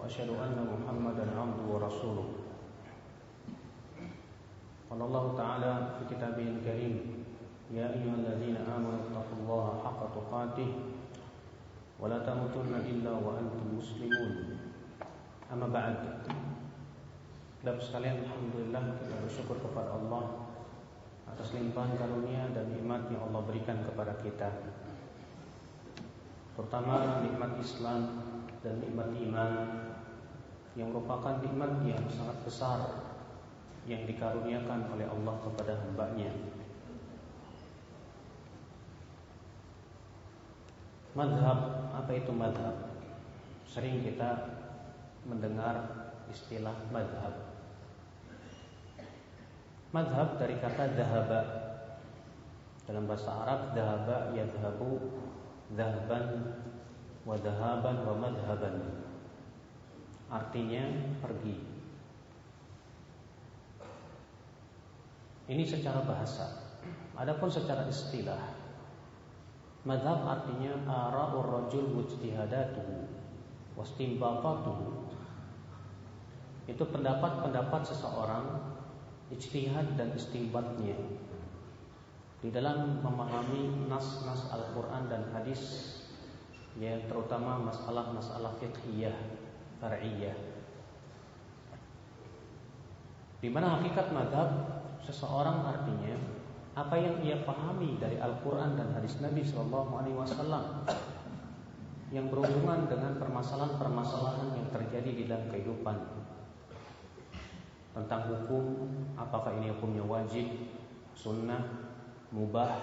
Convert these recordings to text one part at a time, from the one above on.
وأشهد أن محمدا عبده ورسوله قال الله تعالى في كتابه الكريم يا أيها الذين آمنوا اتقوا الله حق تقاته ولا تموتن إلا وأنتم مسلمون أما بعد Bapak sekalian, Alhamdulillah kita bersyukur kepada Allah atas limpahan karunia dan nikmat yang Allah berikan kepada kita. Terutama nikmat Islam dan nikmat iman yang merupakan nikmat yang sangat besar yang dikaruniakan oleh Allah kepada hambanya. Madhab, apa itu madhab? Sering kita mendengar istilah madhab. Madhab dari kata dahaba. Dalam bahasa Arab, dahaba yadhabu, dahban, wa dahaban, wa madhaban. Artinya pergi. Ini secara bahasa. Adapun secara istilah, Madhab artinya ara'ur rajul mujtihadatuhu wastimbatatuhu. Itu pendapat-pendapat seseorang ijtihad dan istimbatnya di dalam memahami nas-nas Al-Qur'an dan hadis ya terutama masalah-masalah fiqhiyah, far'iyah. Di mana hakikat madhab seseorang artinya apa yang ia pahami dari Al-Quran dan hadis Nabi Shallallahu Alaihi Wasallam yang berhubungan dengan permasalahan-permasalahan yang terjadi di dalam kehidupan tentang hukum, apakah ini hukumnya wajib, sunnah, mubah,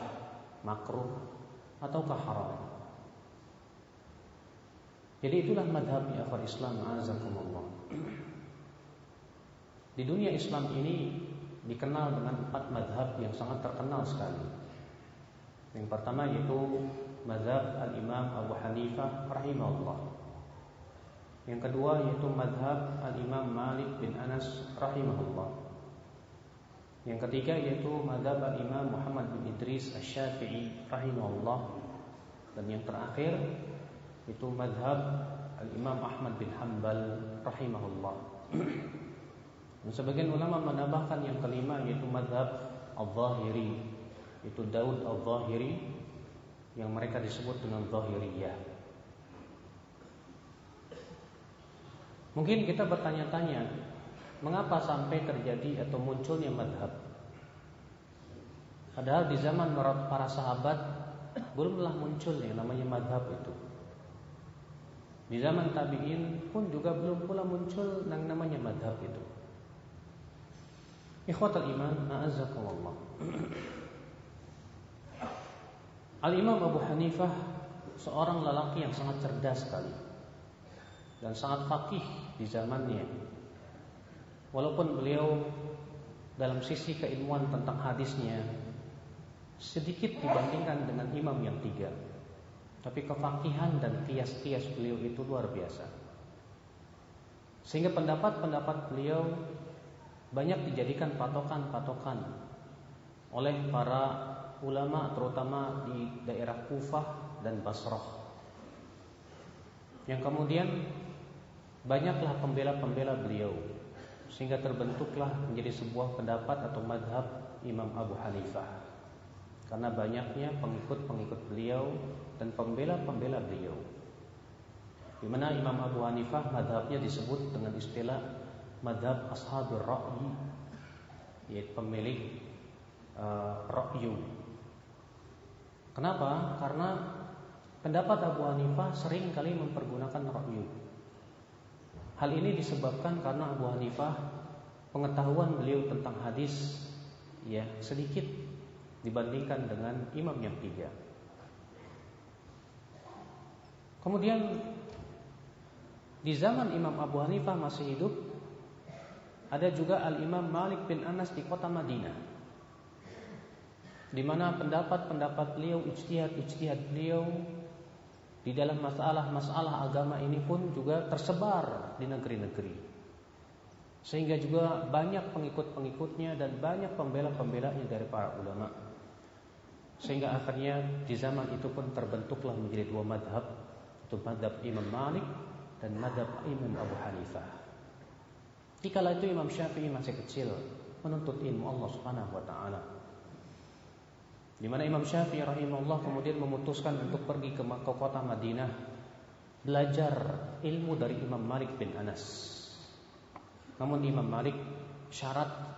makruh, ataukah haram. Jadi itulah madhab akhir Islam azakumullah. Di dunia Islam ini dikenal dengan empat madhab yang sangat terkenal sekali. Yang pertama yaitu madhab al-Imam Abu Hanifah rahimahullah. Yang kedua yaitu madhab al-Imam Malik bin Anas rahimahullah. Yang ketiga yaitu madhab al-Imam Muhammad bin Idris asy-Syafi'i rahimahullah. Dan yang terakhir itu madhab al-Imam Ahmad bin Hanbal rahimahullah. Dan sebagian ulama menambahkan yang kelima yaitu madhab al-zahiri. Itu Daud al-zahiri Yang mereka disebut dengan zahiriyah. Mungkin kita bertanya-tanya Mengapa sampai terjadi atau munculnya madhab? Padahal di zaman para sahabat Belumlah muncul yang namanya madhab itu Di zaman tabi'in pun juga belum pula muncul yang namanya madhab itu Ikhwatal iman, a'azzakumullah. Al-Imam Abu Hanifah seorang lelaki yang sangat cerdas sekali dan sangat fakih di zamannya. Walaupun beliau dalam sisi keilmuan tentang hadisnya sedikit dibandingkan dengan imam yang tiga. Tapi kefakihan dan kias-kias beliau itu luar biasa. Sehingga pendapat-pendapat beliau banyak dijadikan patokan-patokan oleh para ulama terutama di daerah Kufah dan Basrah. Yang kemudian banyaklah pembela-pembela beliau sehingga terbentuklah menjadi sebuah pendapat atau madhab Imam Abu Hanifah. Karena banyaknya pengikut-pengikut beliau dan pembela-pembela beliau. Di mana Imam Abu Hanifah madhabnya disebut dengan istilah madhab ashabul ra'yi yaitu pemilik uh, ra'yu. Kenapa? Karena pendapat Abu Hanifah sering kali mempergunakan ra'yu. Hal ini disebabkan karena Abu Hanifah pengetahuan beliau tentang hadis ya sedikit dibandingkan dengan imam yang tiga. Kemudian di zaman Imam Abu Hanifah masih hidup, ada juga Al-Imam Malik bin Anas di kota Madinah. Di mana pendapat-pendapat beliau, ijtihad-ijtihad beliau di dalam masalah-masalah agama ini pun juga tersebar di negeri-negeri. Sehingga juga banyak pengikut-pengikutnya dan banyak pembela-pembelanya dari para ulama. Sehingga akhirnya di zaman itu pun terbentuklah menjadi dua madhab, itu madhab Imam Malik dan madhab Imam Abu Hanifah. Dikala itu Imam Syafi'i masih kecil menuntut ilmu Allah Subhanahu wa taala. Di mana Imam Syafi'i rahimahullah kemudian memutuskan untuk pergi ke, kota Madinah belajar ilmu dari Imam Malik bin Anas. Namun Imam Malik syarat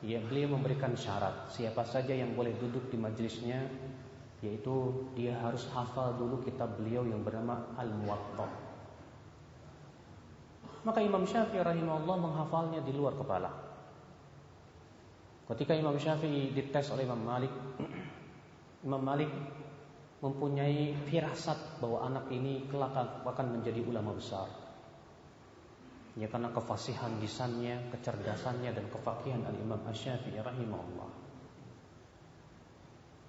ya beliau memberikan syarat siapa saja yang boleh duduk di majelisnya yaitu dia harus hafal dulu kitab beliau yang bernama Al-Muwatta. Maka Imam Syafi'i rahimahullah menghafalnya di luar kepala. Ketika Imam Syafi'i dites oleh Imam Malik, Imam Malik mempunyai firasat bahwa anak ini kelak akan menjadi ulama besar. Ya karena kefasihan lisannya, kecerdasannya dan kefakihan Al-Imam Asy-Syafi'i rahimahullah.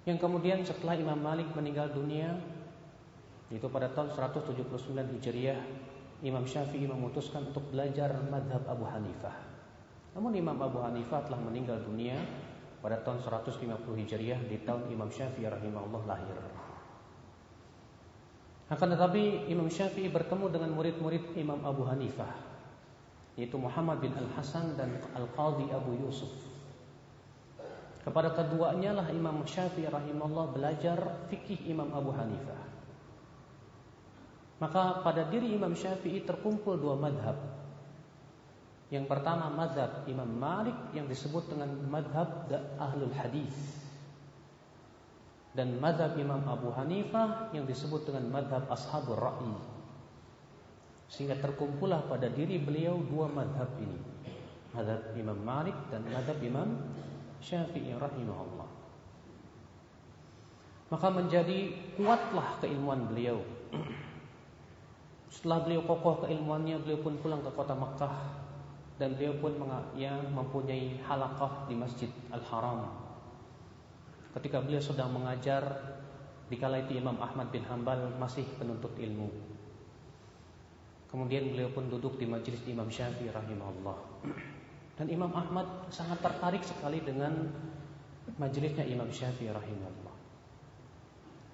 Yang kemudian setelah Imam Malik meninggal dunia itu pada tahun 179 Hijriah Imam Syafi'i memutuskan untuk belajar madhab Abu Hanifah. Namun Imam Abu Hanifah telah meninggal dunia pada tahun 150 Hijriah di tahun Imam Syafi'i rahimahullah lahir. Akan tetapi Imam Syafi'i bertemu dengan murid-murid Imam Abu Hanifah yaitu Muhammad bin Al-Hasan dan Al-Qadhi Abu Yusuf. Kepada keduanya lah Imam Syafi'i rahimahullah belajar fikih Imam Abu Hanifah. Maka pada diri Imam Syafi'i terkumpul dua madhab. Yang pertama madhab Imam Malik yang disebut dengan madhab Ahlul Hadis. Dan madhab Imam Abu Hanifah yang disebut dengan madhab Ashabul Ra'i. Sehingga terkumpullah pada diri beliau dua madhab ini. Madhab Imam Malik dan madhab Imam Syafi'i rahimahullah. Maka menjadi kuatlah keilmuan beliau setelah beliau kokoh keilmuannya, beliau pun pulang ke kota Makkah dan beliau pun ya, mempunyai halakah di Masjid Al-Haram. Ketika beliau sedang mengajar di kala itu Imam Ahmad bin Hambal masih penuntut ilmu. Kemudian beliau pun duduk di majelis Imam Syafi'i rahimahullah. Dan Imam Ahmad sangat tertarik sekali dengan majelisnya Imam Syafi'i rahimahullah.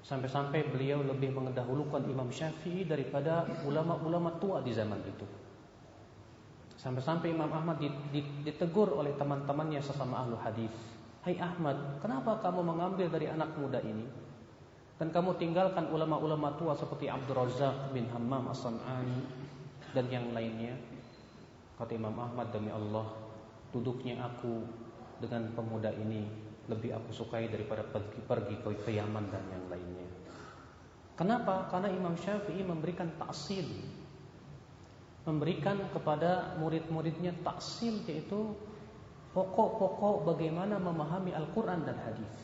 Sampai-sampai beliau lebih mendahulukan Imam Syafi'i daripada ulama-ulama tua di zaman itu. Sampai-sampai Imam Ahmad ditegur oleh teman-temannya sesama ahlu hadis. Hai Ahmad, kenapa kamu mengambil dari anak muda ini? Dan kamu tinggalkan ulama-ulama tua seperti Abdul Razak bin Hammam As-San'ani dan yang lainnya. Kata Imam Ahmad demi Allah, duduknya aku dengan pemuda ini lebih aku sukai daripada pergi, pergi ke, Yaman dan yang lainnya. Kenapa? Karena Imam Syafi'i memberikan taksil, memberikan kepada murid-muridnya taksil yaitu pokok-pokok bagaimana memahami Al-Quran dan hadis.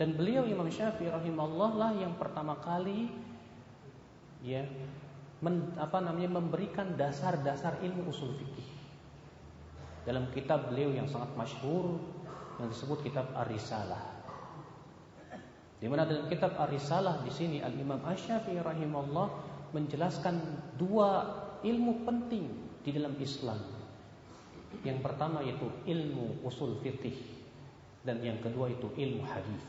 Dan beliau Imam Syafi'i rahimahullah lah yang pertama kali ya men, apa namanya memberikan dasar-dasar ilmu usul fikih dalam kitab beliau yang sangat masyhur yang disebut kitab Ar-Risalah. Di mana dalam kitab Ar-Risalah di sini Al Imam Asy-Syafi'i rahimahullah menjelaskan dua ilmu penting di dalam Islam. Yang pertama yaitu ilmu usul fikih dan yang kedua itu ilmu hadis.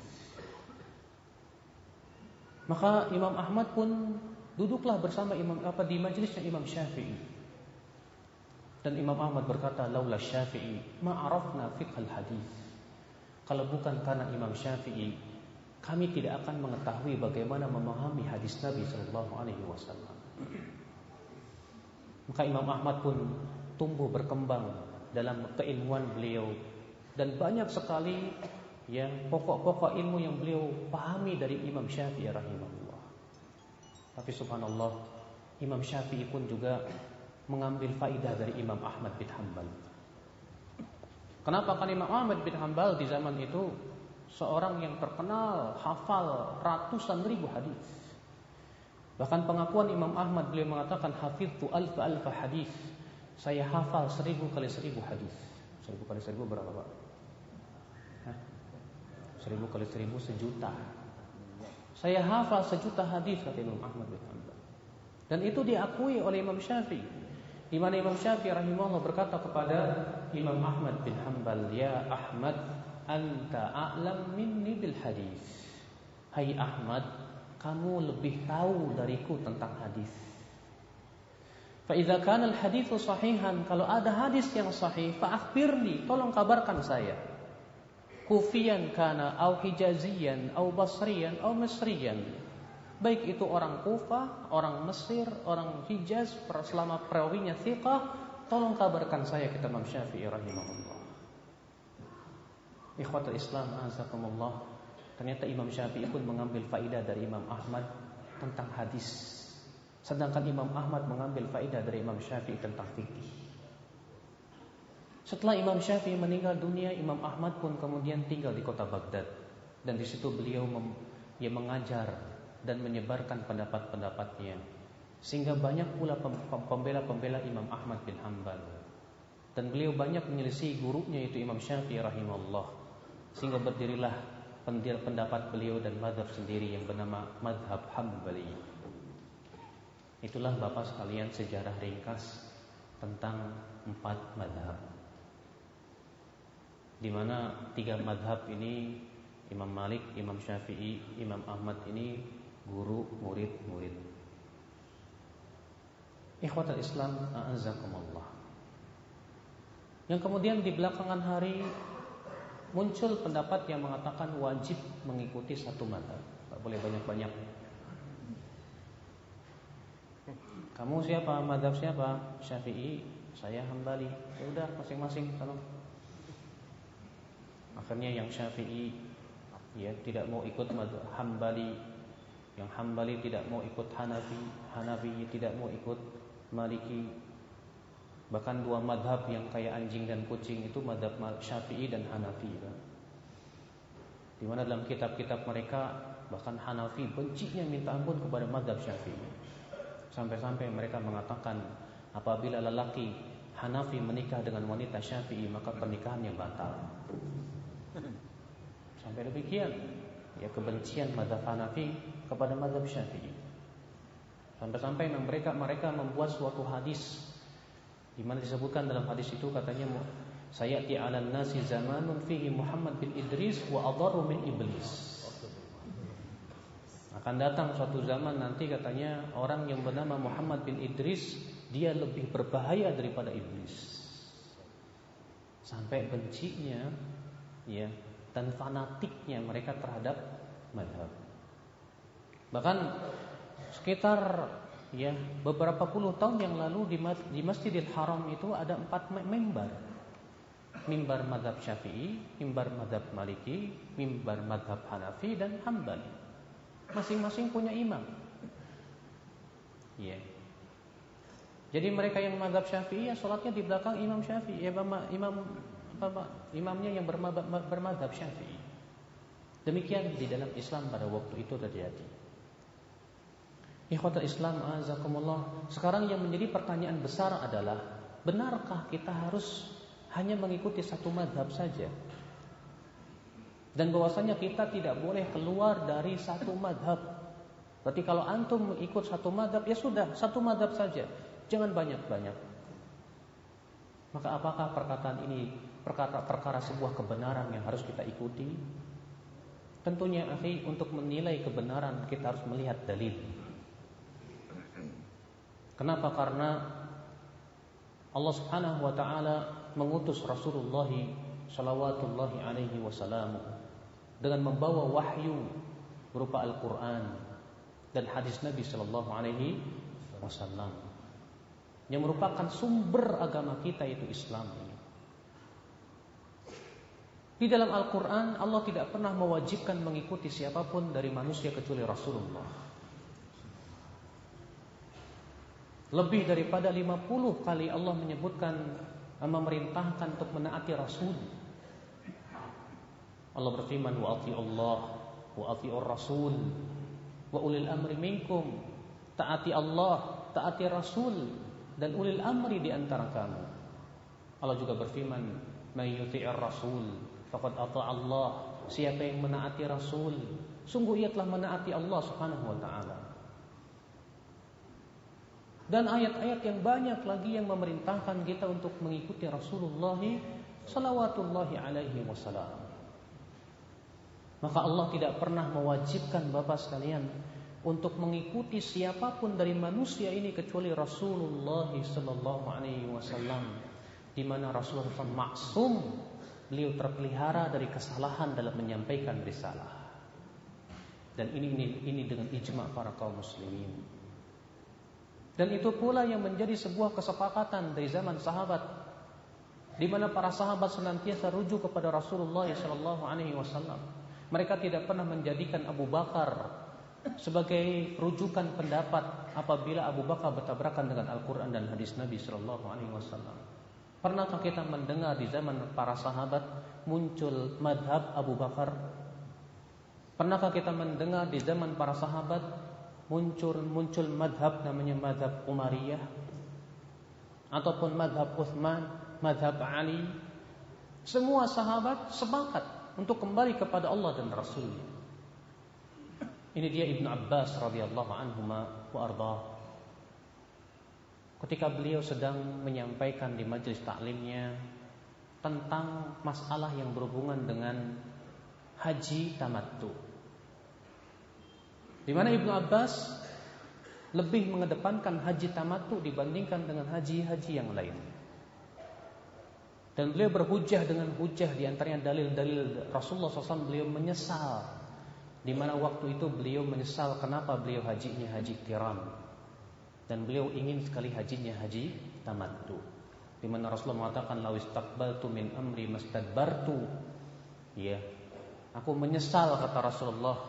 Maka Imam Ahmad pun duduklah bersama Imam apa di majelisnya Imam Syafi'i dan Imam Ahmad berkata, "Laula Syafi'i, ma arafna fiqh hadis." Kalau bukan karena Imam Syafi'i, kami tidak akan mengetahui bagaimana memahami hadis Nabi sallallahu alaihi wasallam. Maka Imam Ahmad pun tumbuh berkembang dalam keilmuan beliau dan banyak sekali ya pokok-pokok ilmu yang beliau pahami dari Imam Syafi'i rahimahullah. Tapi subhanallah, Imam Syafi'i pun juga mengambil faidah dari Imam Ahmad bin Hambal. Kenapa kan Imam Ahmad bin Hambal di zaman itu seorang yang terkenal hafal ratusan ribu hadis. Bahkan pengakuan Imam Ahmad beliau mengatakan hafiztu alfa alfa hadis. Saya hafal seribu kali seribu hadis. Seribu kali seribu berapa pak? Seribu kali seribu sejuta. Saya hafal sejuta hadis kata Imam Ahmad bin Hanbal. Dan itu diakui oleh Imam Syafi'i. Di mana Imam Syafi'i rahimahullah berkata kepada Imam Ahmad bin Hanbal, "Ya Ahmad, anta a'lam minni bil hadis." Hai Ahmad, kamu lebih tahu dariku tentang hadis. Fa'idha kana al-hadithu sahihan, kalau ada hadis yang sahih, fa'akhbirni, tolong kabarkan saya. Kufiyan kana, au hijaziyan, au basriyan, au misriyan. Baik itu orang Kufah, orang Mesir, orang Hijaz, selama perawinya thiqah, tolong kabarkan saya kita Imam Syafi'i rahimahullah. Ikhwatul Islam, azakumullah. Ternyata Imam Syafi'i pun mengambil faidah dari Imam Ahmad tentang hadis Sedangkan Imam Ahmad mengambil faedah dari Imam Syafi'i tentang fikih. Setelah Imam Syafi'i meninggal dunia, Imam Ahmad pun kemudian tinggal di kota Baghdad. Dan di situ beliau mem, ya mengajar dan menyebarkan pendapat-pendapatnya. Sehingga banyak pula pembela-pembela Imam Ahmad bin Hanbal. Dan beliau banyak menyelisih gurunya itu Imam Syafi'i rahimahullah. Sehingga berdirilah pendapat beliau dan madhab sendiri yang bernama madhab Hanbali. Itulah Bapak sekalian sejarah ringkas tentang empat madhab. Di mana tiga madhab ini Imam Malik, Imam Syafi'i, Imam Ahmad ini guru, murid, murid. Ikhwatul Islam, a'azakumullah. Yang kemudian di belakangan hari muncul pendapat yang mengatakan wajib mengikuti satu madhab. Tak boleh banyak-banyak Kamu siapa? Madhab siapa? Syafi'i. Saya Hambali. Ya udah masing-masing tolong. Akhirnya yang Syafi'i ya tidak mau ikut madhab Hambali. Yang Hambali tidak mau ikut Hanafi. Hanafi tidak mau ikut Maliki. Bahkan dua madhab yang kayak anjing dan kucing itu madhab Syafi'i dan Hanafi. Kan? Di mana dalam kitab-kitab mereka bahkan Hanafi bencinya minta ampun kepada madhab Syafi'i. Sampai-sampai mereka mengatakan apabila lelaki Hanafi menikah dengan wanita Syafi'i maka pernikahannya batal. Sampai demikian ya kebencian mazhab Hanafi kepada mazhab Syafi'i. Sampai-sampai mereka mereka membuat suatu hadis di mana disebutkan dalam hadis itu katanya sayati 'alan nasi zamanun fihi Muhammad bin Idris wa adharu min iblis. Akan datang suatu zaman nanti katanya orang yang bernama Muhammad bin Idris dia lebih berbahaya daripada iblis. Sampai bencinya ya dan fanatiknya mereka terhadap madhab. Bahkan sekitar ya beberapa puluh tahun yang lalu di, di Masjidil Haram itu ada empat mimbar. Mimbar madhab Syafi'i, mimbar madhab Maliki, mimbar madhab Hanafi dan Hambali. Masing-masing punya imam. Iya. Jadi mereka yang madhab syafi'i ya sholatnya di belakang imam syafi'i. Ya, imam apa, imamnya yang bermadhab, syafi'i. Demikian di dalam Islam pada waktu itu terjadi. Ikhwatul Islam azakumullah. Sekarang yang menjadi pertanyaan besar adalah benarkah kita harus hanya mengikuti satu madhab saja? Dan bahwasanya kita tidak boleh keluar dari satu madhab. Berarti kalau antum ikut satu madhab, ya sudah, satu madhab saja. Jangan banyak-banyak. Maka apakah perkataan ini perkara, perkara sebuah kebenaran yang harus kita ikuti? Tentunya akhi untuk menilai kebenaran kita harus melihat dalil. Kenapa? Karena Allah Subhanahu wa taala mengutus Rasulullah sallallahu alaihi wasallam dengan membawa wahyu berupa Al-Quran dan hadis Nabi Shallallahu Alaihi Wasallam yang merupakan sumber agama kita itu Islam. Di dalam Al-Quran Allah tidak pernah mewajibkan mengikuti siapa pun dari manusia kecuali Rasulullah. Lebih daripada 50 kali Allah menyebutkan memerintahkan untuk menaati Rasul Allah berfirman wa Allah wa atiur rasul wa ulil amri minkum taati Allah taati Rasul dan ulil amri di antara kamu. Allah juga berfirman, "May yuti'ir rasul faqad ata'a Allah." Siapa yang menaati Rasul, sungguh ia telah menaati Allah Subhanahu wa taala. Dan ayat-ayat yang banyak lagi yang memerintahkan kita untuk mengikuti Rasulullah salawatullahi alaihi wasallam. Maka Allah tidak pernah mewajibkan Bapak sekalian untuk mengikuti siapa pun dari manusia ini kecuali Rasulullah sallallahu alaihi wasallam di mana Rasulullah maksum beliau terpelihara dari kesalahan dalam menyampaikan risalah. Dan ini ini ini dengan ijma para kaum muslimin. Dan itu pula yang menjadi sebuah kesepakatan dari zaman sahabat di mana para sahabat senantiasa rujuk kepada Rasulullah sallallahu alaihi wasallam. Mereka tidak pernah menjadikan Abu Bakar sebagai rujukan pendapat apabila Abu Bakar bertabrakan dengan Al-Quran dan hadis Nabi Shallallahu Alaihi Wasallam. Pernahkah kita mendengar di zaman para sahabat muncul madhab Abu Bakar? Pernahkah kita mendengar di zaman para sahabat muncul muncul madhab namanya madhab Umariyah ataupun madhab Uthman, madhab Ali? Semua sahabat sepakat untuk kembali kepada Allah dan Rasulnya. Ini dia Ibnu Abbas radhiyallahu anhu wa. Ketika beliau sedang menyampaikan di majelis taklimnya tentang masalah yang berhubungan dengan haji tamattu. Di mana Ibnu Abbas lebih mengedepankan haji tamattu dibandingkan dengan haji-haji yang lain. Dan beliau berhujah dengan hujah di antaranya dalil-dalil Rasulullah SAW beliau menyesal di mana waktu itu beliau menyesal kenapa beliau hajinya haji kiram dan beliau ingin sekali hajinya haji tamattu di mana Rasulullah mengatakan lawis takbaltu min amri mastadbartu. Ya. Aku menyesal kata Rasulullah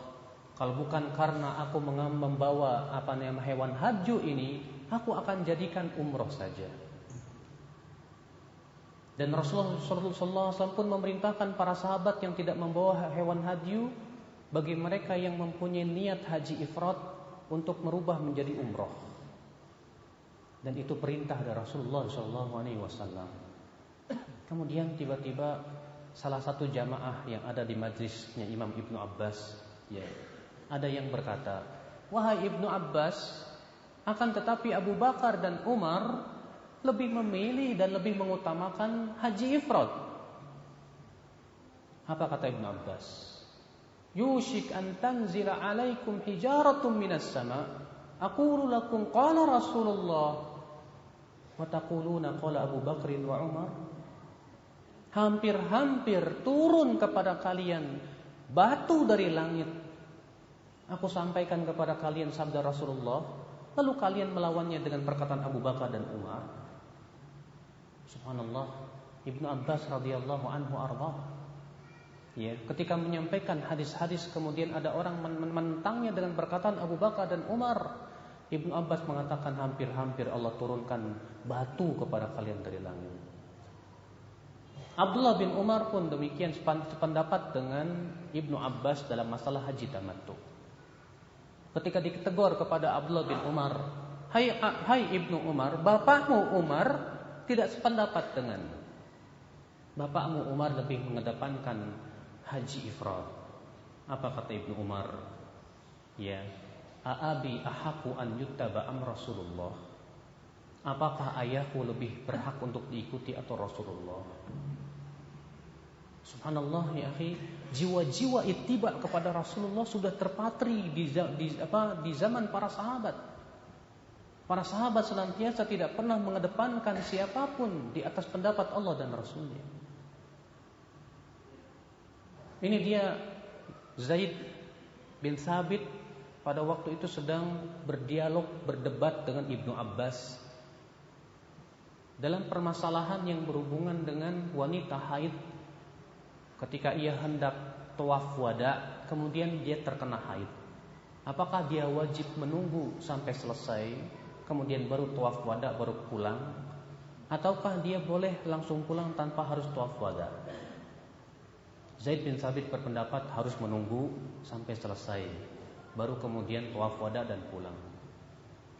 kalau bukan karena aku membawa apa namanya hewan haju ini aku akan jadikan umroh saja. Dan Rasulullah SAW pun memerintahkan para sahabat yang tidak membawa hewan haju bagi mereka yang mempunyai niat haji ifrat untuk merubah menjadi umroh. Dan itu perintah dari Rasulullah SAW. Kemudian tiba-tiba salah satu jamaah yang ada di majlisnya Imam Ibnu Abbas, ya, ada yang berkata, wahai Ibnu Abbas, akan tetapi Abu Bakar dan Umar lebih memilih dan lebih mengutamakan haji ifrat. Apa kata Ibnu Abbas? yushik an tanzila alaikum hijaratun minas sama aqulu lakum qala Rasulullah wa taquluna qala Abu Bakr wa Umar hampir-hampir turun kepada kalian batu dari langit. Aku sampaikan kepada kalian sabda Rasulullah lalu kalian melawannya dengan perkataan Abu Bakar dan Umar. Subhanallah Ibnu Abbas radhiyallahu anhu arba Ya, ketika menyampaikan hadis-hadis kemudian ada orang menentangnya dengan perkataan Abu Bakar dan Umar. Ibnu Abbas mengatakan hampir-hampir Allah turunkan batu kepada kalian dari langit. Abdullah bin Umar pun demikian sependapat dengan Ibnu Abbas dalam masalah haji tamattu. Ketika ditegur kepada Abdullah bin Umar, "Hai hai Ibnu Umar, bapakmu Umar tidak sependapat dengan Bapakmu Umar lebih mengedepankan haji ifrad. Apa kata Ibnu Umar? Ya, aabi ahaku an yuttaba am Rasulullah. Apakah ayahku lebih berhak untuk diikuti atau Rasulullah? Subhanallah ya akhi, jiwa-jiwa ittiba kepada Rasulullah sudah terpatri di, di apa di zaman para sahabat. Para sahabat senantiasa tidak pernah mengedepankan siapa pun di atas pendapat Allah dan Rasulnya. Ini dia Zaid bin Sabit pada waktu itu sedang berdialog, berdebat dengan Ibnu Abbas dalam permasalahan yang berhubungan dengan wanita haid. Ketika ia hendak tawaf wada kemudian dia terkena haid. Apakah dia wajib menunggu sampai selesai kemudian baru tawaf wada baru pulang? Ataukah dia boleh langsung pulang tanpa harus tawaf wada? Zaid bin Sabit berpendapat harus menunggu sampai selesai baru kemudian tawaf wada dan pulang.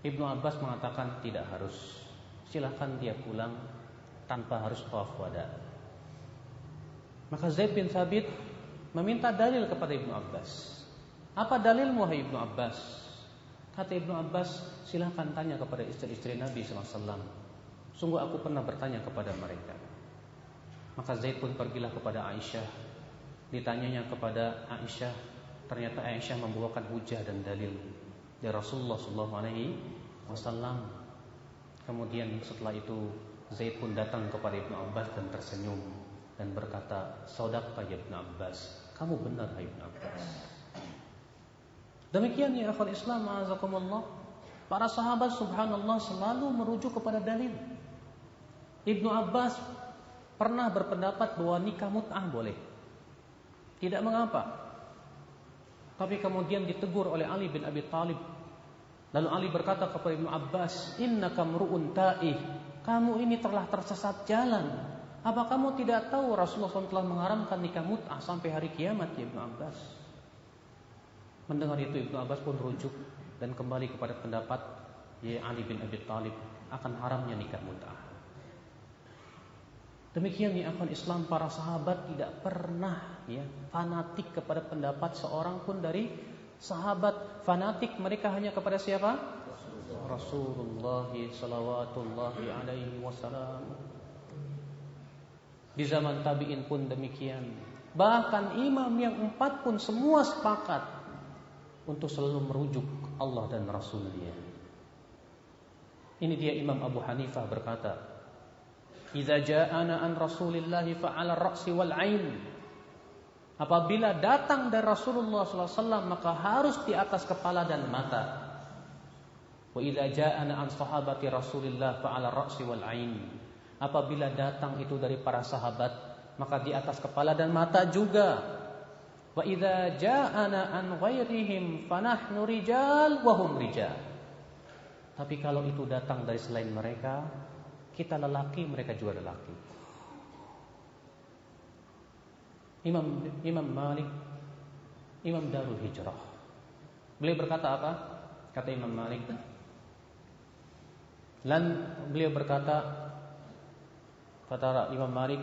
Ibnu Abbas mengatakan tidak harus. silahkan dia pulang tanpa harus tawaf wada. Maka Zaid bin Thabit meminta dalil kepada Ibnu Abbas. Apa dalilmu wahai Ibnu Abbas? Kata Ibnu Abbas, silahkan tanya kepada istri-istri Nabi SAW. Sungguh aku pernah bertanya kepada mereka. Maka Zaid pun pergilah kepada Aisyah. Ditanyanya kepada Aisyah, ternyata Aisyah membawakan hujah dan dalil dari Rasulullah SAW. Kemudian setelah itu Zaid pun datang kepada Ibnu Abbas dan tersenyum dan berkata, "Saudaqta ya Ibnu Abbas, kamu benar hai Ibnu Abbas." Demikian ya akhwat Islam azakumullah. Para sahabat subhanallah selalu merujuk kepada dalil. Ibnu Abbas pernah berpendapat bahwa nikah mut'ah boleh. Tidak mengapa. Tapi kemudian ditegur oleh Ali bin Abi Talib. Lalu Ali berkata kepada Ibnu Abbas, Inna kamru'un ta'ih. Kamu ini telah tersesat jalan. Apa kamu tidak tahu Rasulullah SAW telah mengharamkan nikah mut'ah sampai hari kiamat ya Ibnu Abbas? Mendengar itu Ibnu Abbas pun rujuk dan kembali kepada pendapat ya Ali bin Abi Talib akan haramnya nikah mut'ah. Demikian ya akan Islam para sahabat tidak pernah ya fanatik kepada pendapat seorang pun dari sahabat fanatik mereka hanya kepada siapa? Rasulullah sallallahu alaihi wasallam. Di zaman tabi'in pun demikian. Bahkan imam yang empat pun semua sepakat untuk selalu merujuk Allah dan Rasulnya. Ini dia Imam Abu Hanifah berkata, Idza ja'ana an Rasulillah fa'ala ra'si wal ain. Apabila datang dari Rasulullah SAW maka harus di atas kepala dan mata. Wa idza ja'ana an sahabati Rasulillah fa'ala ra'si wal ain. Apabila datang itu dari para sahabat maka di atas kepala dan mata juga. Wa idza ja'ana an ghairihim fanahnu rijal wa hum rijal. Tapi kalau itu datang dari selain mereka, kita lelaki, mereka juga lelaki. Imam Imam Malik, Imam Darul Hijrah. Beliau berkata apa? Kata Imam Malik. Dan beliau berkata, kata Imam Malik,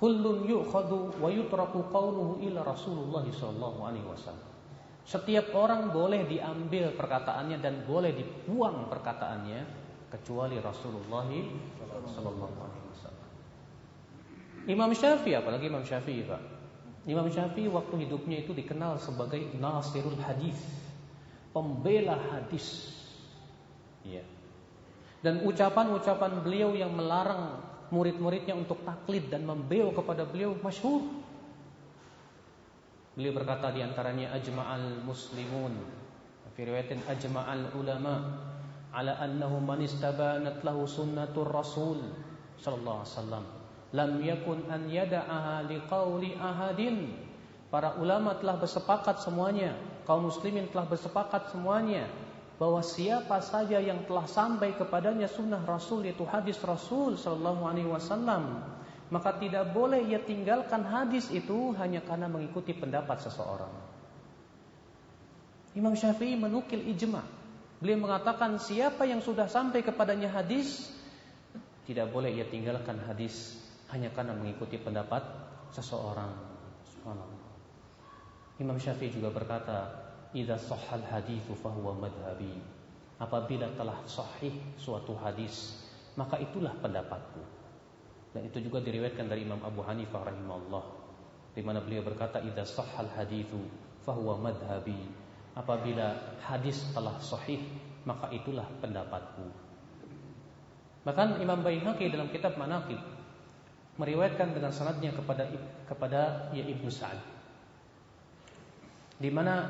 Kullun yu'khadu wa yutraku qawluhu ila Rasulullah sallallahu alaihi wasallam. Setiap orang boleh diambil perkataannya dan boleh dibuang perkataannya kecuali Rasulullah sallallahu alaihi wasallam. Imam Syafi'i apalagi Imam Syafi'i Pak. Imam Syafi'i waktu hidupnya itu dikenal sebagai nasirul hadis, pembela hadis. Ya. Dan ucapan-ucapan beliau yang melarang murid-muridnya untuk taklid dan membeo kepada beliau masyhur. Beliau berkata di antaranya ajma'al muslimun fi ajma'al ulama ala annahu man istabanat lahu sunnatur rasul sallallahu alaihi wasallam lam yakun an yada'aha liqauli ahadin para ulama telah bersepakat semuanya kaum muslimin telah bersepakat semuanya bahwa siapa saja yang telah sampai kepadanya sunnah Rasul yaitu hadis Rasul Sallallahu Alaihi Wasallam maka tidak boleh ia tinggalkan hadis itu hanya karena mengikuti pendapat seseorang. Imam Syafi'i menukil ijma Beliau mengatakan siapa yang sudah sampai kepadanya hadis tidak boleh ia tinggalkan hadis hanya karena mengikuti pendapat seseorang. Imam Syafi'i juga berkata, "Idza sahhal haditsu fahuwa madhhabi." Apabila telah sahih suatu hadis, maka itulah pendapatku. Dan itu juga diriwayatkan dari Imam Abu Hanifah rahimahullah di mana beliau berkata, "Idza sahhal haditsu fahuwa madhhabi." Apabila hadis telah sahih maka itulah pendapatku. Bahkan Imam Baihaqi dalam kitab Manaqib meriwayatkan dengan sanadnya kepada kepada ya Ibnu Sa'ad. Di mana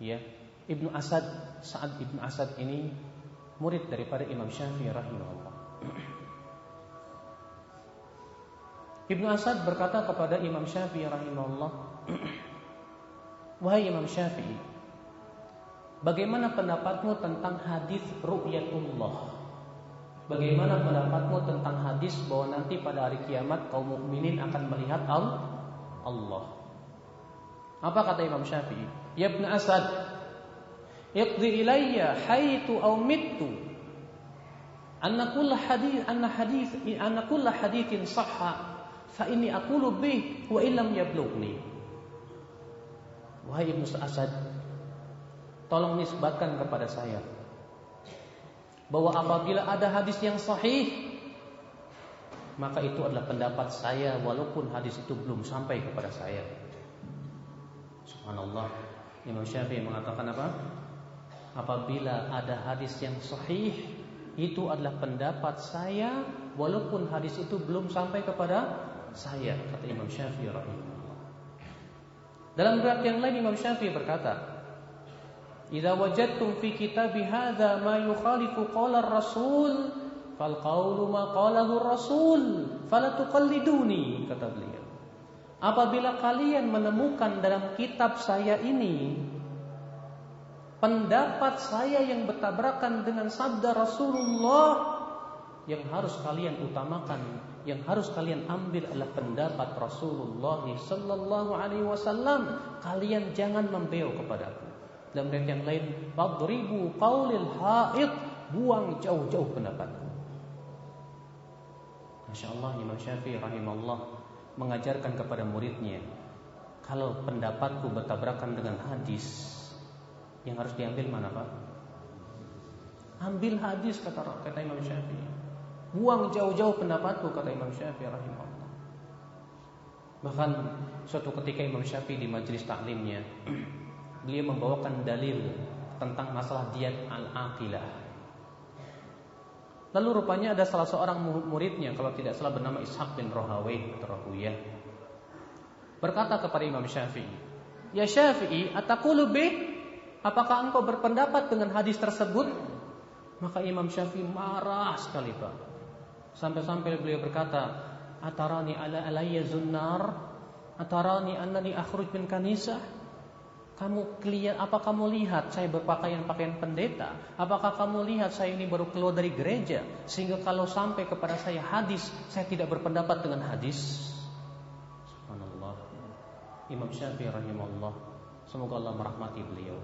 ya Ibnu Asad Sa'ad Ibnu Asad ini murid daripada Imam Syafi'i rahimahullah. Ibnu Asad berkata kepada Imam Syafi'i rahimahullah, "Wahai Imam Syafi'i, Bagaimana pendapatmu tentang hadis ru'yatullah? Bagaimana pendapatmu tentang hadis bahwa nanti pada hari kiamat kaum mukminin akan melihat Allah? Apa kata Imam Syafi'i? Ya Ibn Asad, iqdi ilayya haitu aw mittu anna kull hadis anna hadis anna kull haditsin sahha fa inni aqulu bih wa illam yablughni wahai Ibnu Asad tolong nisbatkan kepada saya bahwa apabila ada hadis yang sahih maka itu adalah pendapat saya walaupun hadis itu belum sampai kepada saya. Subhanallah. Imam Syafi'i mengatakan apa? Apabila ada hadis yang sahih itu adalah pendapat saya walaupun hadis itu belum sampai kepada saya kata Imam Syafi'i rahimahullah. Dalam riwayat yang lain Imam Syafi'i berkata, "Idza wajadtum fi kitab hadza ma yukhalifu qala ar-rasul fal qawlu ma qalahu ar-rasul fala tuqalliduni," kata beliau. Apabila kalian menemukan dalam kitab saya ini pendapat saya yang bertabrakan dengan sabda Rasulullah yang harus kalian utamakan, yang harus kalian ambil adalah pendapat Rasulullah sallallahu alaihi wasallam. Kalian jangan membeo kepadaku. Dalam ayat yang lain, "Fadribu qaulil haid", buang jauh-jauh pendapatku. Masya Allah Imam Syafi'i rahimahullah mengajarkan kepada muridnya kalau pendapatku bertabrakan dengan hadis yang harus diambil mana Pak? Ambil hadis kata kata Imam Syafi'i. Buang jauh-jauh pendapatku kata Imam Syafi'i rahimahullah. Bahkan suatu ketika Imam Syafi'i di majelis taklimnya beliau membawakan dalil tentang masalah diat al-aqilah. Lalu rupanya ada salah seorang muridnya kalau tidak salah bernama Ishaq bin Rohawih atau Rohuyah berkata kepada Imam Syafi'i, "Ya Syafi'i, ataqulu bi Apakah engkau berpendapat dengan hadis tersebut? Maka Imam Syafi'i marah sekali Pak. Sampai-sampai beliau berkata, Atarani ala alayya zunnar? Atarani annani akhruj min kanisah? Kamu lihat, apa kamu lihat saya berpakaian pakaian pendeta? Apakah kamu lihat saya ini baru keluar dari gereja sehingga kalau sampai kepada saya hadis saya tidak berpendapat dengan hadis? Subhanallah. Imam Syafi'i rahimahullah. Semoga Allah merahmati beliau.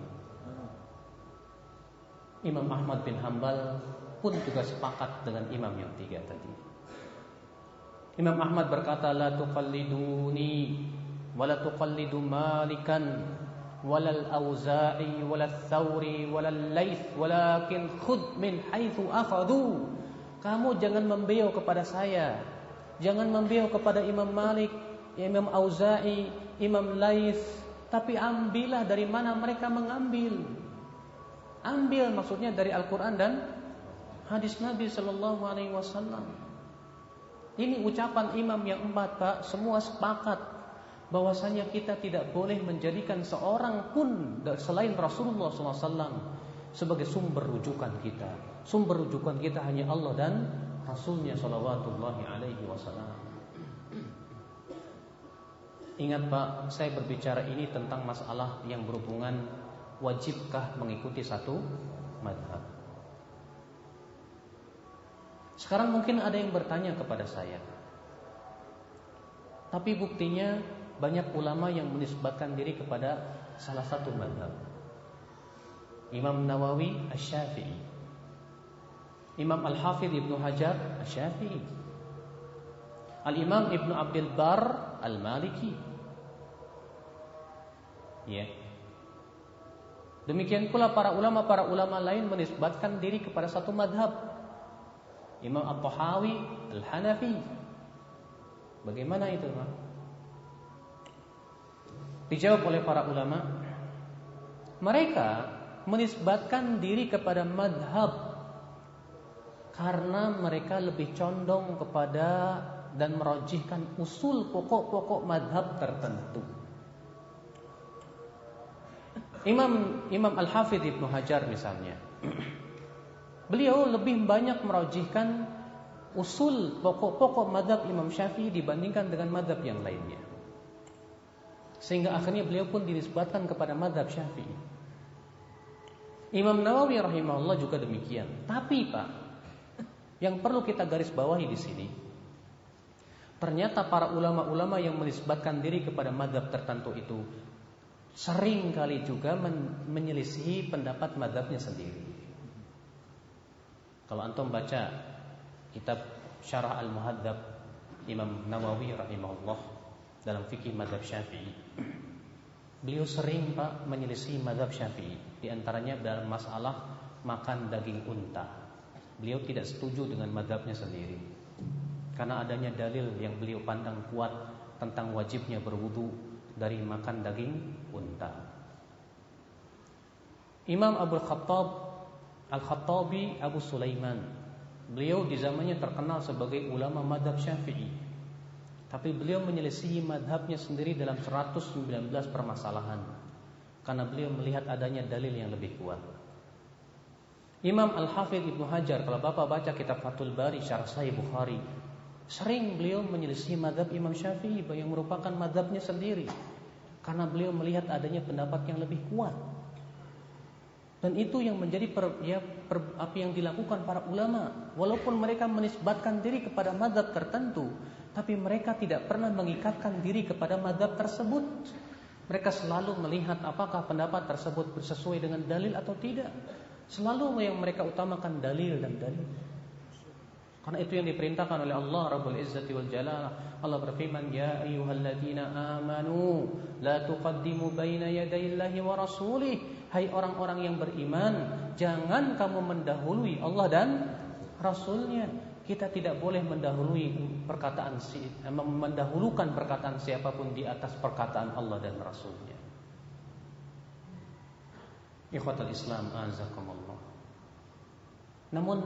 Imam Ahmad bin Hambal pun juga sepakat dengan imam yang tiga tadi. Imam Ahmad berkata la tuqalliduni wa la tuqallidu Malikan walal Auza'i walal Thawri walal Laith walakin khud min haitsu akhadhu. Kamu jangan membeo kepada saya. Jangan membeo kepada Imam Malik, Imam Auza'i, Imam Laith, tapi ambillah dari mana mereka mengambil. Ambil maksudnya dari Al-Quran dan hadis Nabi Shallallahu Alaihi Wasallam. Ini ucapan imam yang empat pak, semua sepakat bahwasanya kita tidak boleh menjadikan seorang pun selain Rasulullah SAW sebagai sumber rujukan kita. Sumber rujukan kita hanya Allah dan Rasulnya Shallallahu Alaihi. Ingat Pak, saya berbicara ini tentang masalah yang berhubungan wajibkah mengikuti satu madhab? Sekarang mungkin ada yang bertanya kepada saya. Tapi buktinya banyak ulama yang menisbatkan diri kepada salah satu madhab. Imam Nawawi Asy-Syafi'i. Imam Al-Hafidh Ibnu Hajar Asy-Syafi'i. Al-Imam Ibnu Abdul Bar Al-Maliki. Ya. Yeah. Demikian pula para ulama-para ulama lain menisbatkan diri kepada satu madhab. Imam At-Tahawi Al-Hanafi. Bagaimana itu, Pak? Dijawab oleh para ulama, mereka menisbatkan diri kepada madhab karena mereka lebih condong kepada dan merojihkan usul pokok-pokok madhab tertentu. Imam Imam Al Hafidh Ibnu Hajar misalnya, beliau lebih banyak merojihkan usul pokok-pokok madhab Imam Syafi'i dibandingkan dengan madhab yang lainnya. Sehingga akhirnya beliau pun dinisbatkan kepada madhab Syafi'i. Imam Nawawi rahimahullah juga demikian. Tapi Pak, yang perlu kita garis bawahi di sini, ternyata para ulama-ulama yang menisbatkan diri kepada madhab tertentu itu sering kali juga men menyelisihi pendapat madhabnya sendiri. Kalau antum baca kitab Syarah Al-Muhadzab Imam Nawawi rahimahullah dalam fikih madhab Syafi'i. Beliau sering Pak menyelisih madhab Syafi'i. Di antaranya dalam masalah makan daging unta. Beliau tidak setuju dengan madhabnya sendiri. Karena adanya dalil yang beliau pandang kuat tentang wajibnya berwudu dari makan daging unta. Imam Abu Khattab Al-Khattabi Abu Sulaiman Beliau di zamannya terkenal sebagai ulama madhab syafi'i Tapi beliau menyelesaikan madhabnya sendiri dalam 119 permasalahan. Karena beliau melihat adanya dalil yang lebih kuat. Imam Al-Hafidh Ibnu Hajar Kalau Bapak baca kitab Fathul Bari Syarah Sahih Bukhari Sering beliau menyelesaikan madhab Imam Syafi'i Yang merupakan madhabnya sendiri. Karena beliau melihat adanya pendapat yang lebih kuat. Dan itu yang menjadi per, ya, per, apa yang dilakukan para ulama. Walaupun mereka menisbatkan diri kepada madhab tertentu, tapi mereka tidak pernah mengikatkan diri kepada madhab tersebut. Mereka selalu melihat apakah pendapat tersebut sesuai dengan dalil atau tidak. Selalu yang mereka utamakan dalil dan dalil. Karena itu yang diperintahkan oleh Allah Rabbul Izzati wal Jalalah. Allah berfirman, "Ya ayyuhalladzina amanu, la tuqaddimu baina yadayillahi wa rasulih." Hai orang-orang yang beriman, jangan kamu mendahului Allah dan Rasulnya. Kita tidak boleh mendahului perkataan si, mendahulukan perkataan siapa pun di atas perkataan Allah dan Rasulnya. Ikhwatul Islam, azakumullah. Namun,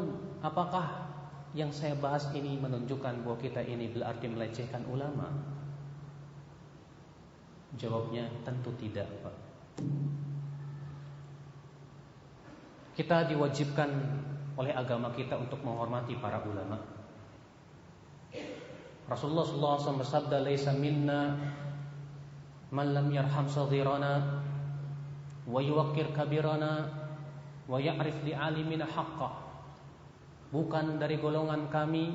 apakah yang saya bahas ini menunjukkan bahwa kita ini berarti melecehkan ulama? Jawabnya tentu tidak, Pak. Kita diwajibkan oleh agama kita untuk menghormati para ulama. Rasulullah SAW bersabda, "Laisa minna man lam yarham saghirana wa yuwaqqir kabirana wa ya'rif li alimina haqqah." bukan dari golongan kami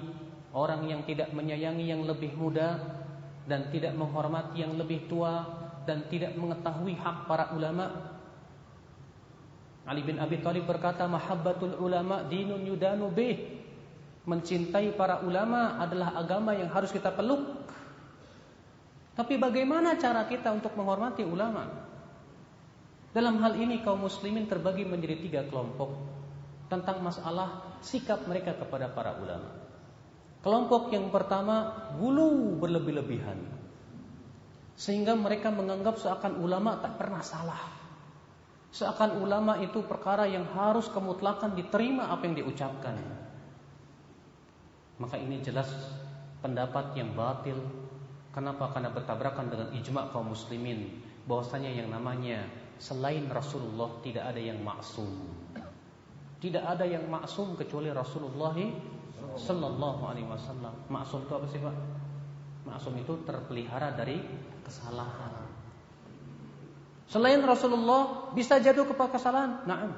orang yang tidak menyayangi yang lebih muda dan tidak menghormati yang lebih tua dan tidak mengetahui hak para ulama. Ali bin Abi Thalib berkata, "Mahabbatul ulama dinun yudanu bih." Mencintai para ulama adalah agama yang harus kita peluk. Tapi bagaimana cara kita untuk menghormati ulama? Dalam hal ini kaum muslimin terbagi menjadi tiga kelompok tentang masalah sikap mereka kepada para ulama. Kelompok yang pertama gulu berlebih-lebihan. Sehingga mereka menganggap seakan ulama tak pernah salah. Seakan ulama itu perkara yang harus kemutlakan diterima apa yang diucapkan. Maka ini jelas pendapat yang batil. Kenapa? Karena bertabrakan dengan ijma kaum muslimin bahwasanya yang namanya selain Rasulullah tidak ada yang maksum. Tidak ada yang maksum kecuali Rasulullah Sallallahu Alaihi Wasallam. Maksum itu apa sih pak? Maksum itu terpelihara dari kesalahan. Selain Rasulullah bisa jatuh kepada kesalahan. Naam.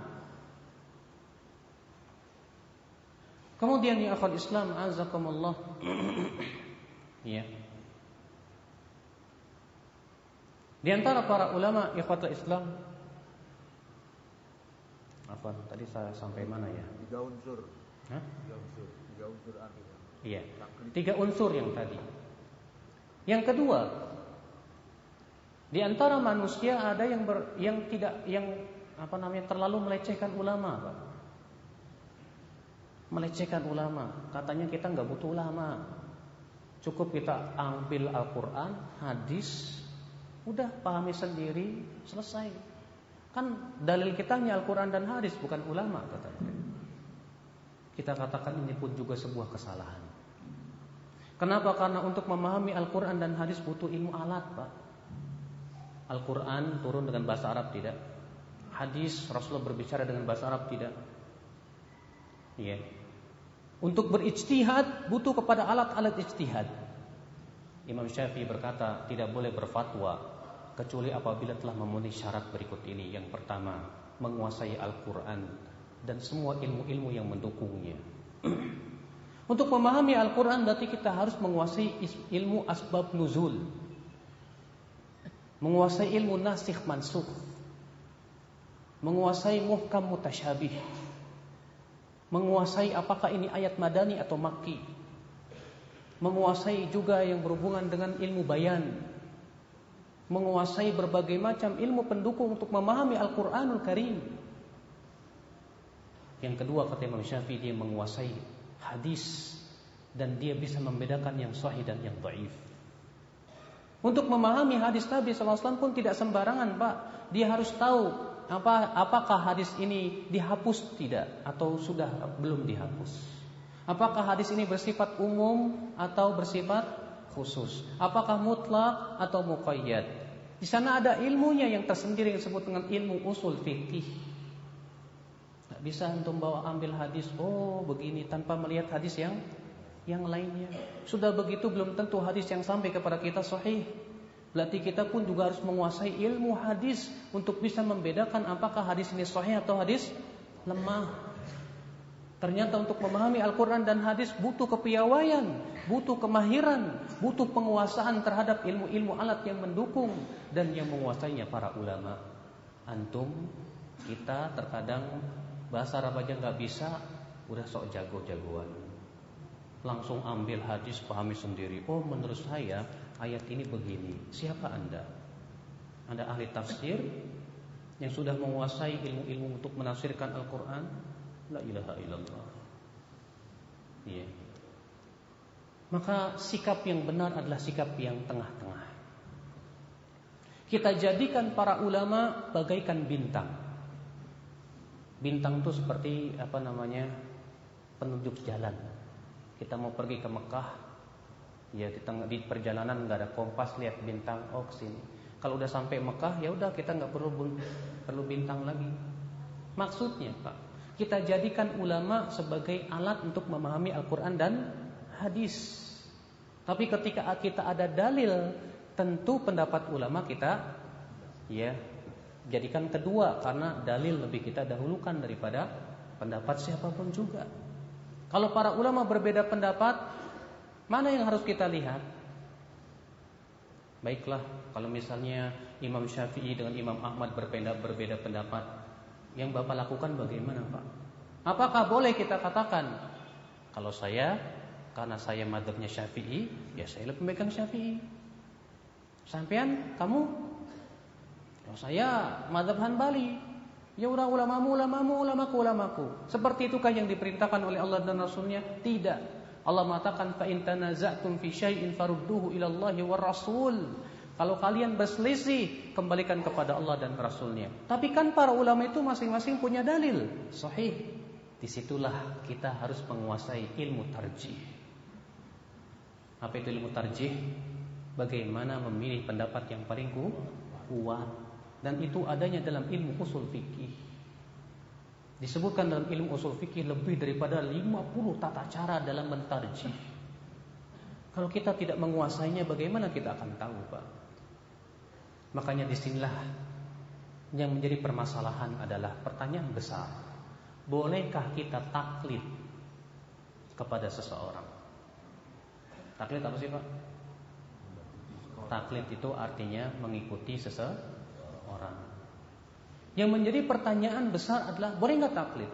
Kemudian ya akhul Islam azakumullah. ya. Di antara para ulama ikhwatul Islam apa tadi saya sampai mana ya? Tiga unsur. Hah? Tiga unsur. Tiga unsur. Iya. Tiga unsur yang tadi. Yang kedua, di antara manusia ada yang ber, yang tidak yang apa namanya terlalu melecehkan ulama, Pak. Melecehkan ulama. Katanya kita nggak butuh ulama. Cukup kita ambil Al-Qur'an, hadis, udah pahami sendiri, selesai. Kan dalil kita hanya Al-Quran dan hadis bukan ulama kata Kita katakan ini pun juga sebuah kesalahan. Kenapa? Karena untuk memahami Al-Quran dan hadis butuh ilmu alat Pak. Al-Quran turun dengan bahasa Arab tidak? Hadis Rasulullah berbicara dengan bahasa Arab tidak? Iya. Untuk berijtihad butuh kepada alat-alat ijtihad. Imam Syafi'i berkata tidak boleh berfatwa kecuali apabila telah memenuhi syarat berikut ini. Yang pertama, menguasai Al-Qur'an dan semua ilmu-ilmu yang mendukungnya. Untuk memahami Al-Qur'an berarti kita harus menguasai ilmu asbab nuzul. Menguasai ilmu nasikh mansukh. Menguasai muhkam mutasyabih. menguasai apakah ini ayat madani atau makki, menguasai juga yang berhubungan dengan ilmu bayan, menguasai berbagai macam ilmu pendukung untuk memahami Al-Quranul Karim. Yang kedua kata Imam Syafi'i dia menguasai hadis dan dia bisa membedakan yang sahih dan yang dhaif. Untuk memahami hadis Nabi SAW pun tidak sembarangan, Pak. Dia harus tahu apa apakah hadis ini dihapus tidak atau sudah belum dihapus. Apakah hadis ini bersifat umum atau bersifat khusus? Apakah mutlak atau muqayyad? Di sana ada ilmunya yang tersendiri yang disebut dengan ilmu usul fikih. Tidak bisa untuk bawa ambil hadis, oh begini tanpa melihat hadis yang yang lainnya. Sudah begitu belum tentu hadis yang sampai kepada kita sahih. Berarti kita pun juga harus menguasai ilmu hadis untuk bisa membedakan apakah hadis ini sahih atau hadis lemah. Ternyata untuk memahami Al-Quran dan hadis butuh kepiawaian, butuh kemahiran, butuh penguasaan terhadap ilmu-ilmu alat yang mendukung dan yang menguasainya para ulama. Antum, kita terkadang bahasa Arab aja nggak bisa, udah sok jago-jagoan langsung ambil hadis pahami sendiri. Oh, menurut saya ayat ini begini. Siapa Anda? Anda ahli tafsir yang sudah menguasai ilmu-ilmu untuk menafsirkan Al-Qur'an? La ilaha illallah. Iya. Maka sikap yang benar adalah sikap yang tengah-tengah. Kita jadikan para ulama bagaikan bintang. Bintang itu seperti apa namanya? penunjuk jalan kita mau pergi ke Mekah. Ya tengah di perjalanan nggak ada kompas lihat bintang. Oh ke sini kalau udah sampai Mekah ya udah kita nggak perlu perlu bintang lagi. Maksudnya pak kita jadikan ulama sebagai alat untuk memahami Al-Quran dan hadis. Tapi ketika kita ada dalil tentu pendapat ulama kita ya jadikan kedua. Karena dalil lebih kita dahulukan daripada pendapat siapa pun juga kalau para ulama berbeda pendapat, mana yang harus kita lihat? Baiklah, kalau misalnya Imam Syafi'i dengan Imam Ahmad berbeda berbeda pendapat, yang Bapak lakukan bagaimana, Pak? Apakah boleh kita katakan kalau saya karena saya madhabnya Syafi'i, ya saya lebih pemegang Syafi'i. Sampean kamu? Kalau saya madhab Hanbali, Ya udah ulamamu, ulamaku, ulamaku. Seperti itukah yang diperintahkan oleh Allah dan Rasulnya? Tidak. Allah mengatakan fa in tanaza'tum fi syai'in farudduhu ila Allah. Kalau kalian berselisih, kembalikan kepada Allah dan Rasulnya. Tapi kan para ulama itu masing-masing punya dalil. Sahih. Di situlah kita harus menguasai ilmu tarjih. Apa itu ilmu tarjih? Bagaimana memilih pendapat yang paling kuat dan itu adanya dalam ilmu usul fikih. Disebutkan dalam ilmu usul fikih lebih daripada 50 tata cara dalam mentarjih. Kalau kita tidak menguasainya bagaimana kita akan tahu, Pak? Makanya di sinilah yang menjadi permasalahan adalah pertanyaan besar. Bolehkah kita taklid kepada seseorang? Taklid apa sih, Pak? Taklid itu artinya mengikuti seseorang orang. Yang menjadi pertanyaan besar adalah boleh nggak taklid?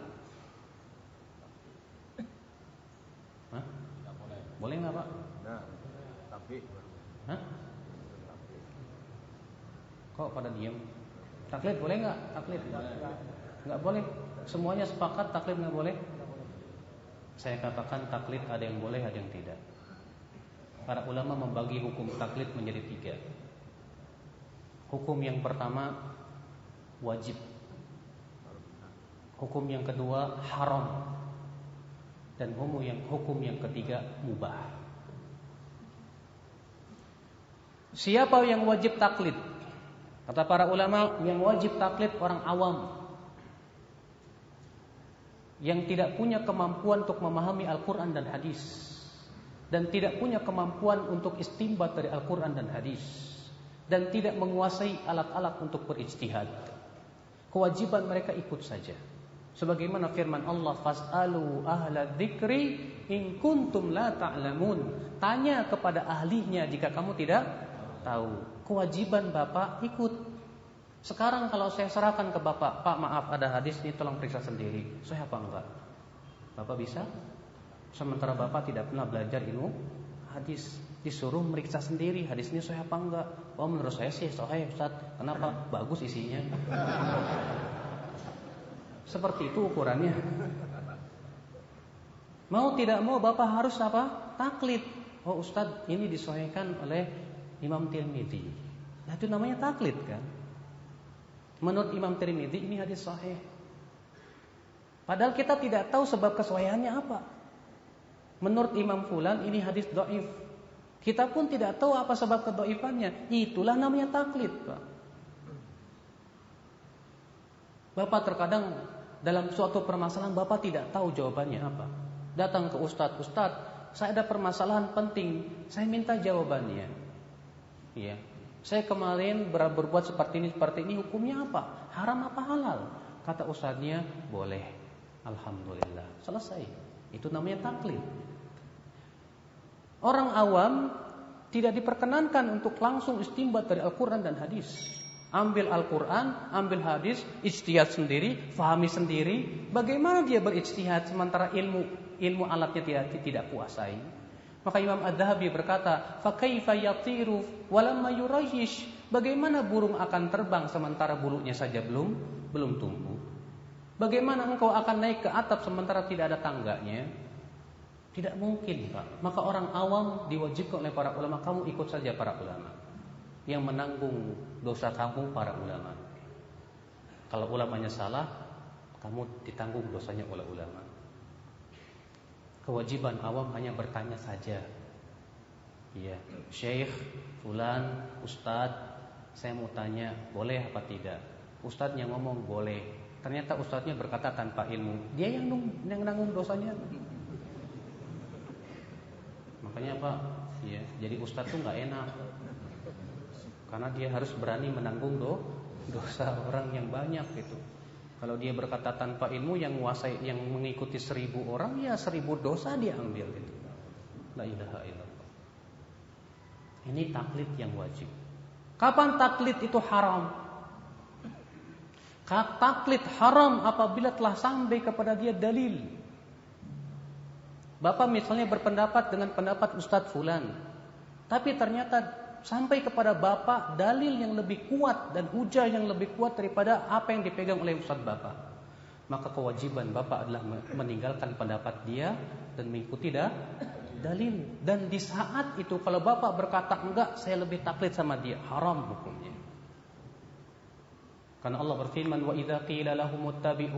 Hah? boleh. Boleh nggak pak? Nah, tapi. Hah? Kok pada diam? Taklid boleh nggak? Taklid nggak boleh. Semuanya sepakat taklid nggak boleh. Saya katakan taklid ada yang boleh, ada yang tidak. Para ulama membagi hukum taklid menjadi tiga. Hukum yang pertama wajib. Hukum yang kedua haram. Dan hukum yang hukum yang ketiga mubah. Siapa yang wajib taklid? Kata para ulama, yang wajib taklid orang awam. Yang tidak punya kemampuan untuk memahami Al-Quran dan hadis. Dan tidak punya kemampuan untuk istimbat dari Al-Quran dan hadis dan tidak menguasai alat-alat untuk berijtihad. Kewajiban mereka ikut saja. Sebagaimana firman Allah, "Fas'alu ahla dzikri in kuntum la ta'lamun." Tanya kepada ahlinya jika kamu tidak tahu. Kewajiban Bapak ikut. Sekarang kalau saya serahkan ke Bapak, Pak maaf ada hadis ini tolong periksa sendiri. Saya apa enggak? Bapak bisa? Sementara Bapak tidak pernah belajar ilmu hadis, disuruh meriksa sendiri hadis ini sahih apa enggak? Oh, menurut saya sih sahih, Ustaz. Kenapa? Bagus isinya. Seperti itu ukurannya. Mau tidak mau Bapak harus apa? Taklid. Oh, Ustaz, ini disahihkan oleh Imam Tirmidzi. Nah, itu namanya taklid kan? Menurut Imam Tirmidzi ini hadis sahih. Padahal kita tidak tahu sebab kesahihannya apa. Menurut Imam Fulan ini hadis doif. Kita pun tidak tahu apa sebab kedoifannya. Itulah namanya taklid, Pak. Bapak terkadang dalam suatu permasalahan Bapak tidak tahu jawabannya apa. Datang ke Ustadz, Ustadz, saya ada permasalahan penting, saya minta jawabannya. Ya, saya kemarin berbuat seperti ini, seperti ini, hukumnya apa? Haram apa halal? Kata ustadznya, boleh. Alhamdulillah. Selesai. Itu namanya taklid. Orang awam tidak diperkenankan untuk langsung istimbat dari Al-Quran dan hadis. Ambil Al-Quran, ambil hadis, ijtihad sendiri, fahami sendiri. Bagaimana dia berijtihad sementara ilmu ilmu alatnya tidak tidak kuasai? Maka Imam Ad-Dhahabi berkata, "Fakaifa yatiru walamma yurayish?" Bagaimana burung akan terbang sementara bulunya saja belum belum tumbuh? Bagaimana engkau akan naik ke atap sementara tidak ada tangganya? Tidak mungkin, Pak. Maka orang awam diwajibkan oleh para ulama, kamu ikut saja para ulama. Yang menanggung dosa kamu para ulama. Kalau ulamanya salah, kamu ditanggung dosanya oleh ulama. Kewajiban awam hanya bertanya saja. Iya, Syekh, Fulan, Ustadz, saya mau tanya, boleh apa tidak? Ustadz yang ngomong boleh. Ternyata ustadznya berkata tanpa ilmu. Dia yang, yang nanggung dosanya. Makanya apa? Ya, jadi ustadz tuh nggak enak. Karena dia harus berani menanggung do, dosa orang yang banyak gitu. Kalau dia berkata tanpa ilmu yang menguasai yang mengikuti seribu orang ya seribu dosa dia ambil gitu. La ilaha illallah. Ini taklid yang wajib. Kapan taklid itu haram? Taklid haram apabila telah sampai kepada dia dalil. Bapak misalnya berpendapat dengan pendapat Ustadz Fulan. Tapi ternyata sampai kepada Bapak dalil yang lebih kuat dan hujah yang lebih kuat daripada apa yang dipegang oleh Ustadz Bapak. Maka kewajiban Bapak adalah meninggalkan pendapat dia dan mengikuti dah dalil. Dan di saat itu kalau Bapak berkata enggak, saya lebih taklid sama dia, haram hukumnya. Karena Allah berfirman wa idza qila lahum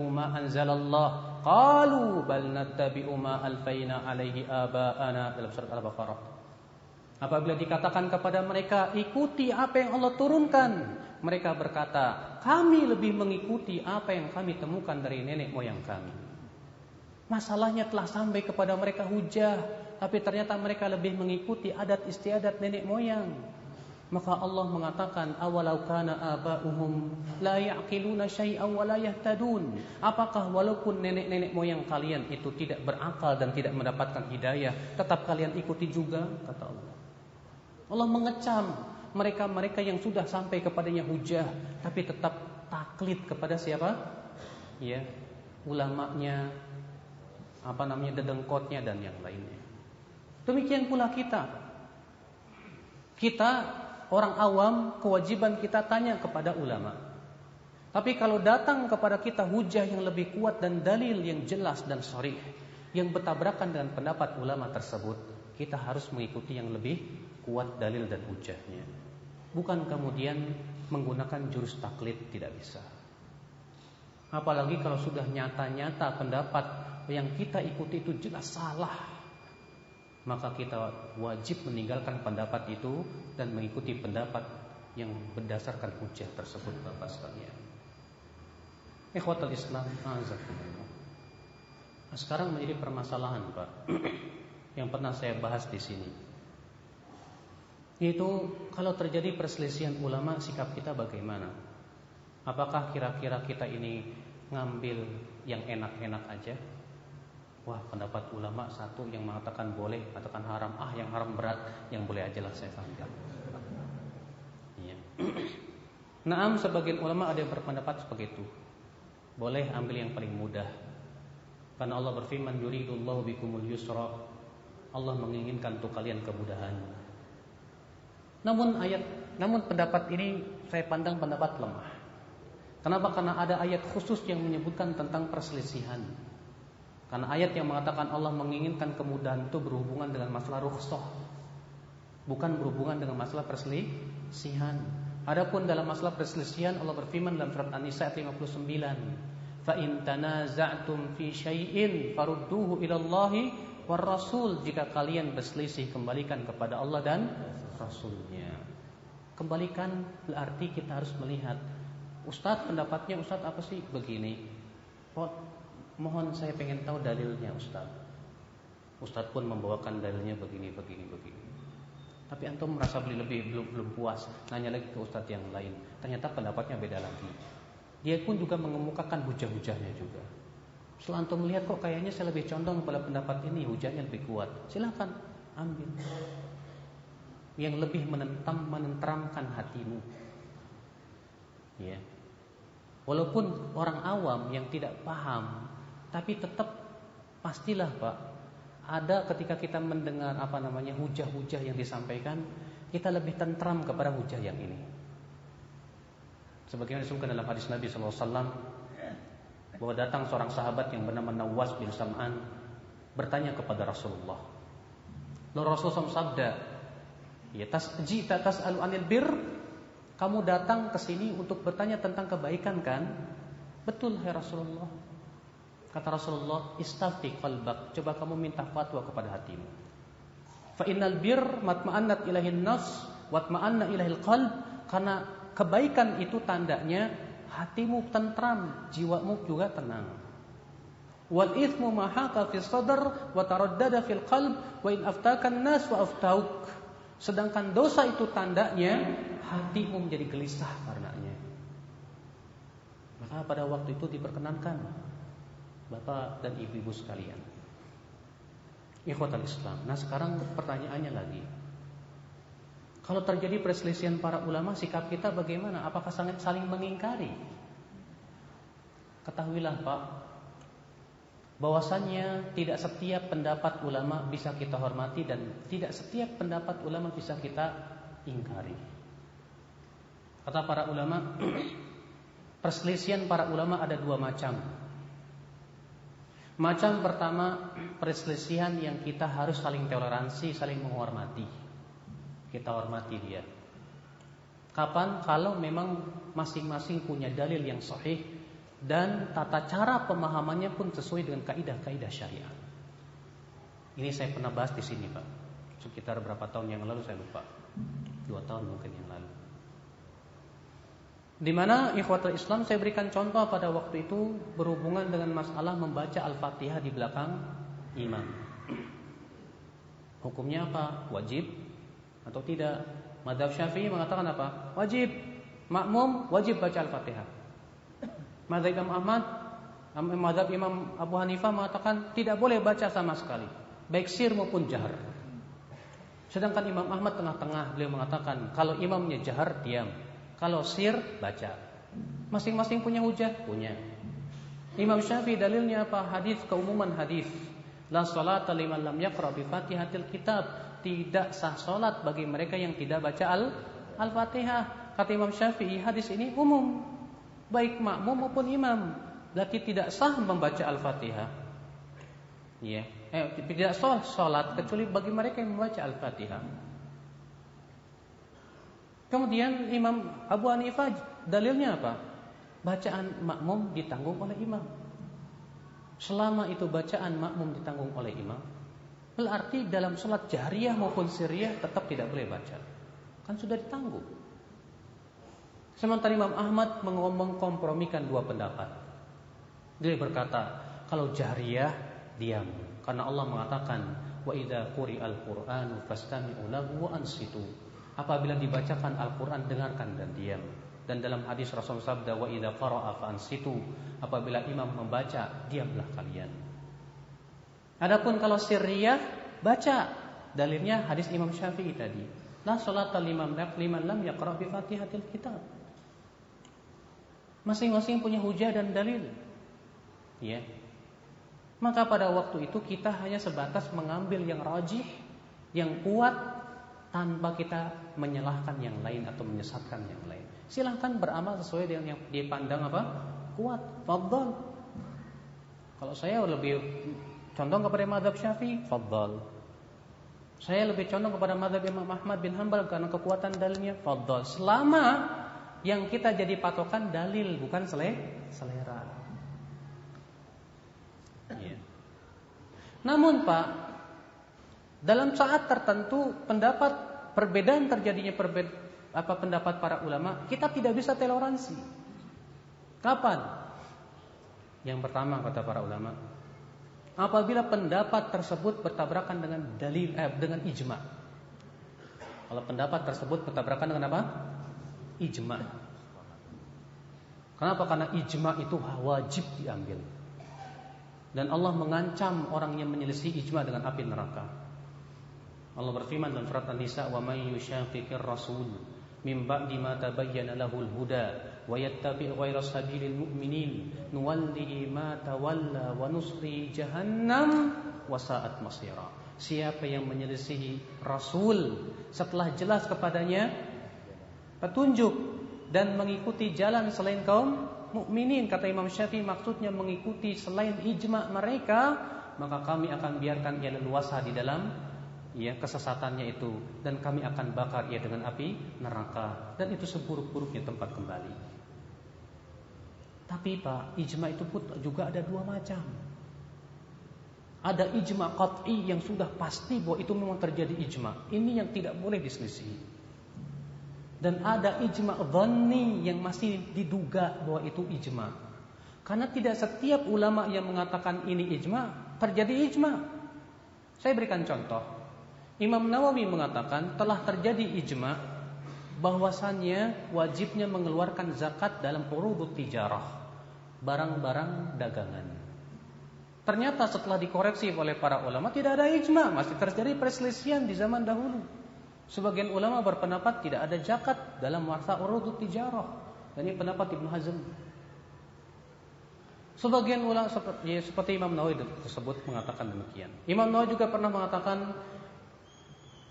ma anzalallah qalu bal nattabi'u ma alfaina alaihi aba'ana dalam surat Al-Baqarah. Apabila dikatakan kepada mereka ikuti apa yang Allah turunkan, mereka berkata, kami lebih mengikuti apa yang kami temukan dari nenek moyang kami. Masalahnya telah sampai kepada mereka hujah, tapi ternyata mereka lebih mengikuti adat istiadat nenek moyang. Maka Allah mengatakan awalau kana aba'uhum la ya'qiluna syai'an wa la yahtadun. Apakah walaupun nenek-nenek moyang kalian itu tidak berakal dan tidak mendapatkan hidayah, tetap kalian ikuti juga kata Allah. Allah mengecam mereka-mereka yang sudah sampai kepadanya hujah tapi tetap taklid kepada siapa? Ya, ulamanya, apa namanya dedengkotnya dan yang lainnya. Demikian pula kita. Kita orang awam kewajiban kita tanya kepada ulama. Tapi kalau datang kepada kita hujah yang lebih kuat dan dalil yang jelas dan sharih yang bertabrakan dengan pendapat ulama tersebut, kita harus mengikuti yang lebih kuat dalil dan hujahnya. Bukan kemudian menggunakan jurus taklid tidak bisa. Apalagi kalau sudah nyata-nyata pendapat yang kita ikuti itu jelas salah maka kita wajib meninggalkan pendapat itu dan mengikuti pendapat yang berdasarkan hujah tersebut Bapak sekalian. Ikhwatul Islam. Nah, sekarang menjadi permasalahan, Pak, yang pernah saya bahas di sini. Yaitu kalau terjadi perselisihan ulama, sikap kita bagaimana? Apakah kira-kira kita ini ngambil yang enak-enak aja Wah pendapat ulama satu yang mengatakan boleh, mengatakan haram. Ah yang haram berat, yang boleh aja lah saya ambil. Iya. Naam sebagian ulama ada yang berpendapat seperti itu. Boleh ambil yang paling mudah. Karena Allah berfirman, "Yuridullahu bikumul yusra." Allah menginginkan untuk kalian kemudahan. Namun ayat, namun pendapat ini saya pandang pendapat lemah. Kenapa? Karena ada ayat khusus yang menyebutkan tentang perselisihan. Karena ayat yang mengatakan Allah menginginkan kemudahan itu berhubungan dengan masalah rukhsah. Bukan berhubungan dengan masalah perselisihan. Adapun dalam masalah perselisihan Allah berfirman dalam surat An-Nisa ayat 59, "Fa in tanaza'tum fi syai'in farudduhu ila Allahi war Rasul." Jika kalian berselisih kembalikan kepada Allah dan Rasulnya. Kembalikan berarti kita harus melihat Ustadz pendapatnya Ustadz apa sih begini Mohon saya pengen tahu dalilnya Ustadz Ustadz pun membawakan dalilnya begini begini begini. Tapi antum merasa beli lebih belum belum puas. Nanya lagi ke Ustadz yang lain. Ternyata pendapatnya beda lagi. Dia pun juga mengemukakan hujah-hujahnya juga. Setelah antum melihat kok kayaknya saya lebih condong pada pendapat ini Hujahnya lebih kuat. Silahkan ambil. Yang lebih menentam menenteramkan hatimu. Ya. Walaupun orang awam yang tidak paham, tapi tetap pastilah Pak, ada ketika kita mendengar apa namanya hujah-hujah yang disampaikan, kita lebih tentram kepada hujah yang ini. Sebagaimana disebutkan dalam hadis Nabi SAW bahwa datang seorang sahabat yang bernama Nawas bin Sam'an bertanya kepada Rasulullah. Lalu Rasulullah SAW sabda, Ya tas jita tas'alu anil bir kamu datang ke sini untuk bertanya tentang kebaikan kan? Betul ya Rasulullah. Kata Rasulullah, "Istafti qalbak." Coba kamu minta fatwa kepada hatimu. Fa innal bir matma'annat ilahin nas watma'anna ilahil qalb karena kebaikan itu tandanya hatimu tentram, jiwamu juga tenang. Wal ithmu ma haqa fi sadr wa taraddada fil qalb wa in aftaka an-nas wa aftauk. Sedangkan dosa itu tandanya hatimu menjadi gelisah karenanya. Maka pada waktu itu diperkenankan Bapak dan ibu-ibu sekalian. Ikhwatal Islam. Nah sekarang pertanyaannya lagi. Kalau terjadi perselisihan para ulama, sikap kita bagaimana? Apakah sangat saling mengingkari? Ketahuilah Pak, bahwasannya tidak setiap pendapat ulama bisa kita hormati dan tidak setiap pendapat ulama bisa kita ingkari. Kata para ulama, perselisihan para ulama ada dua macam. Macam pertama, perselisihan yang kita harus saling toleransi, saling menghormati. Kita hormati dia. Kapan? Kalau memang masing-masing punya dalil yang sahih dan tata cara pemahamannya pun sesuai dengan kaidah-kaidah syariat. Ini saya pernah bahas di sini, Pak. Sekitar berapa tahun yang lalu saya lupa. Dua tahun mungkin yang lalu. Di mana ikhwatul Islam saya berikan contoh pada waktu itu berhubungan dengan masalah membaca Al-Fatihah di belakang imam. Hukumnya apa? Wajib atau tidak? Madhab Syafi'i mengatakan apa? Wajib. Makmum wajib baca Al-Fatihah. Mazhab Imam Ahmad, mazhab Imam Abu Hanifah mengatakan tidak boleh baca sama sekali, baik sir maupun jahar. Sedangkan Imam Ahmad tengah-tengah beliau mengatakan kalau imamnya jahar diam, kalau sir baca. Masing-masing punya hujah, punya. Imam Syafi'i dalilnya apa? Hadis keumuman hadis. La salata liman lam yaqra bi Fatihatil kitab. Tidak sah salat bagi mereka yang tidak baca Al-Fatihah. Kata Imam Syafi'i, hadis ini umum baik makmum maupun imam. Berarti tidak sah membaca Al-Fatihah. Ya, eh, tidak sah salat kecuali bagi mereka yang membaca Al-Fatihah. Kemudian Imam Abu Hanifah dalilnya apa? Bacaan makmum ditanggung oleh imam. Selama itu bacaan makmum ditanggung oleh imam, berarti dalam sholat jariyah maupun siriyah tetap tidak boleh baca. Kan sudah ditanggung. Sementara Imam Ahmad mengkompromikan dua pendapat. Dia berkata, kalau jariyah diam karena Allah mengatakan wa idza quri'al qur'anu fastami'u lahu wa ansitu. Apabila dibacakan Al-Qur'an dengarkan dan diam. Dan dalam hadis Rasul sabda wa idza qara'a fa ansitu. Apabila imam membaca, diamlah kalian. Adapun kalau sirriyah baca. Dalilnya hadis Imam Syafi'i tadi. La salata liman liman lam yaqra bi Fatihatil kitab. Masing-masing punya hujah dan dalil. Ya. Maka pada waktu itu kita hanya sebatas mengambil yang rajih, yang kuat tanpa kita menyalahkan yang lain atau menyesatkan yang lain. Silahkan beramal sesuai dengan yang dipandang apa? Kuat. Fadl. Kalau saya lebih condong kepada madhab syafi'i, fadl. Saya lebih condong kepada madhab Imam Ahmad bin Hanbal karena kekuatan dalilnya, fadl. Selama yang kita jadi patokan dalil bukan selera. Ya. Namun Pak, dalam saat tertentu pendapat perbedaan terjadinya perbeda, apa pendapat para ulama, kita tidak bisa toleransi. Kapan? Yang pertama kata para ulama, apabila pendapat tersebut bertabrakan dengan dalil eh, dengan ijma. Kalau pendapat tersebut bertabrakan dengan apa? Ijma. Kenapa? Karena ijma itu wajib diambil. Dan Allah mengancam orang yang menyelisih ijma dengan api neraka. Allah berfirman dalam surat An-Nisa, "Wa may yushaqiqir rasul min ba'di ma tabayyana lahul huda wa yattabi' ghayra sabilil mu'minin nuwallihi ma tawalla wa nusri jahannam wa sa'at masira." Siapa yang menyelisihi Rasul setelah jelas kepadanya petunjuk dan mengikuti jalan selain kaum mukminin kata Imam Syafi'i maksudnya mengikuti selain ijma mereka maka kami akan biarkan ia leluasa di dalam ya kesesatannya itu dan kami akan bakar ia dengan api neraka dan itu seburuk-buruknya tempat kembali. Tapi Pak, ijma itu pun juga ada dua macam. Ada ijma qat'i yang sudah pasti bahwa itu memang terjadi ijma. Ini yang tidak boleh diselisih dan ada ijma dhanni yang masih diduga bahwa itu ijma. Karena tidak setiap ulama yang mengatakan ini ijma terjadi ijma. Saya berikan contoh. Imam Nawawi mengatakan telah terjadi ijma bahwasannya wajibnya mengeluarkan zakat dalam urudut tijarah, barang-barang dagangan. Ternyata setelah dikoreksi oleh para ulama tidak ada ijma, masih terjadi perselisihan di zaman dahulu. Sebagian ulama berpendapat tidak ada zakat dalam masa urudut tijarah. Dan ini pendapat Ibnu Hazm. Sebagian ulama seperti, ya, seperti Imam Nawawi tersebut mengatakan demikian. Imam Nawawi juga pernah mengatakan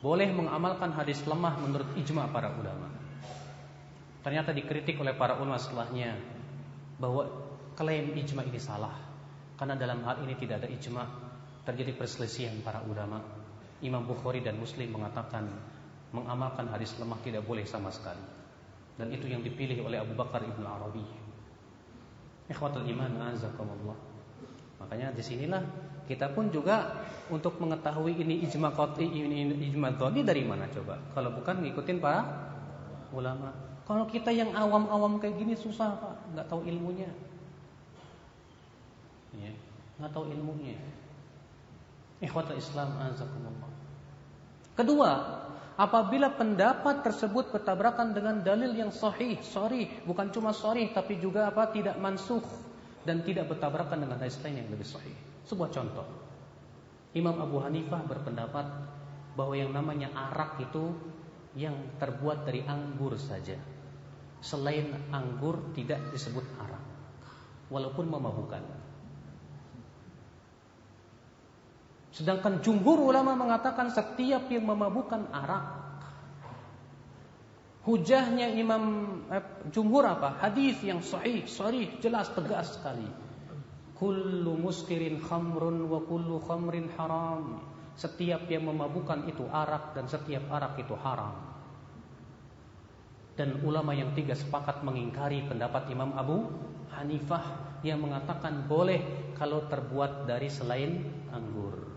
boleh mengamalkan hadis lemah menurut ijma para ulama. Ternyata dikritik oleh para ulama setelahnya bahwa klaim ijma ini salah. Karena dalam hal ini tidak ada ijma, terjadi perselisihan para ulama. Imam Bukhari dan Muslim mengatakan mengamalkan hadis lemah tidak boleh sama sekali. Dan itu yang dipilih oleh Abu Bakar Ibn Arabi. Ikhwatul iman azakumullah. Makanya di sinilah kita pun juga untuk mengetahui ini ijma qat'i ini ijma dhani dari mana coba? Kalau bukan ngikutin para ulama. Kalau kita yang awam-awam kayak gini susah Pak, nggak tahu ilmunya. Ya, nggak tahu ilmunya. Ikhwatul Islam azakumullah. Kedua, apabila pendapat tersebut bertabrakan dengan dalil yang sahih, sorry, bukan cuma sahih tapi juga apa tidak mansuh dan tidak bertabrakan dengan hadis lain yang lebih sahih. Sebuah contoh. Imam Abu Hanifah berpendapat bahwa yang namanya arak itu yang terbuat dari anggur saja. Selain anggur tidak disebut arak. Walaupun memabukkan. Sedangkan jumhur ulama mengatakan setiap yang memabukkan arak. Hujahnya Imam eh, jumhur apa? Hadis yang sahih, sahih, jelas, tegas sekali. Kullu muskirin khamrun wa kullu khamrin haram. Setiap yang memabukkan itu arak dan setiap arak itu haram. Dan ulama yang tiga sepakat mengingkari pendapat Imam Abu Hanifah yang mengatakan boleh kalau terbuat dari selain anggur.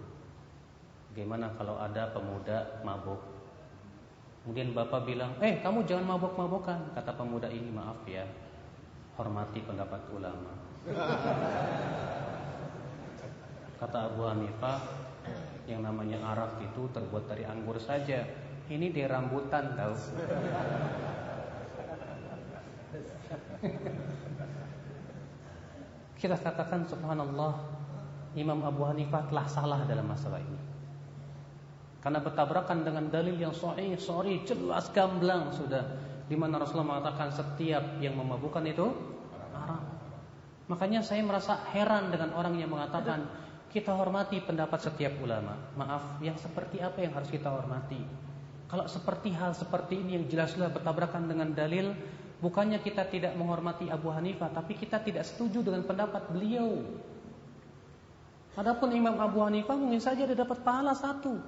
Gimana kalau ada pemuda mabuk? Kemudian bapak bilang, eh kamu jangan mabuk-mabukan. Kata pemuda ini, maaf ya, hormati pendapat ulama. Kata Abu Hanifah, yang namanya arak itu terbuat dari anggur saja. Ini di rambutan tahu. Kita katakan subhanallah, Imam Abu Hanifah telah salah dalam masalah ini. Karena bertabrakan dengan dalil yang sahih, sorry, jelas gamblang sudah. Di mana Rasulullah mengatakan setiap yang memabukkan itu. Makanya saya merasa heran dengan orang yang mengatakan kita hormati pendapat setiap ulama. Maaf, yang seperti apa yang harus kita hormati? Kalau seperti hal seperti ini yang jelas-jelas bertabrakan dengan dalil, bukannya kita tidak menghormati Abu Hanifah, tapi kita tidak setuju dengan pendapat beliau. Adapun Imam Abu Hanifah mungkin saja dia dapat pahala satu.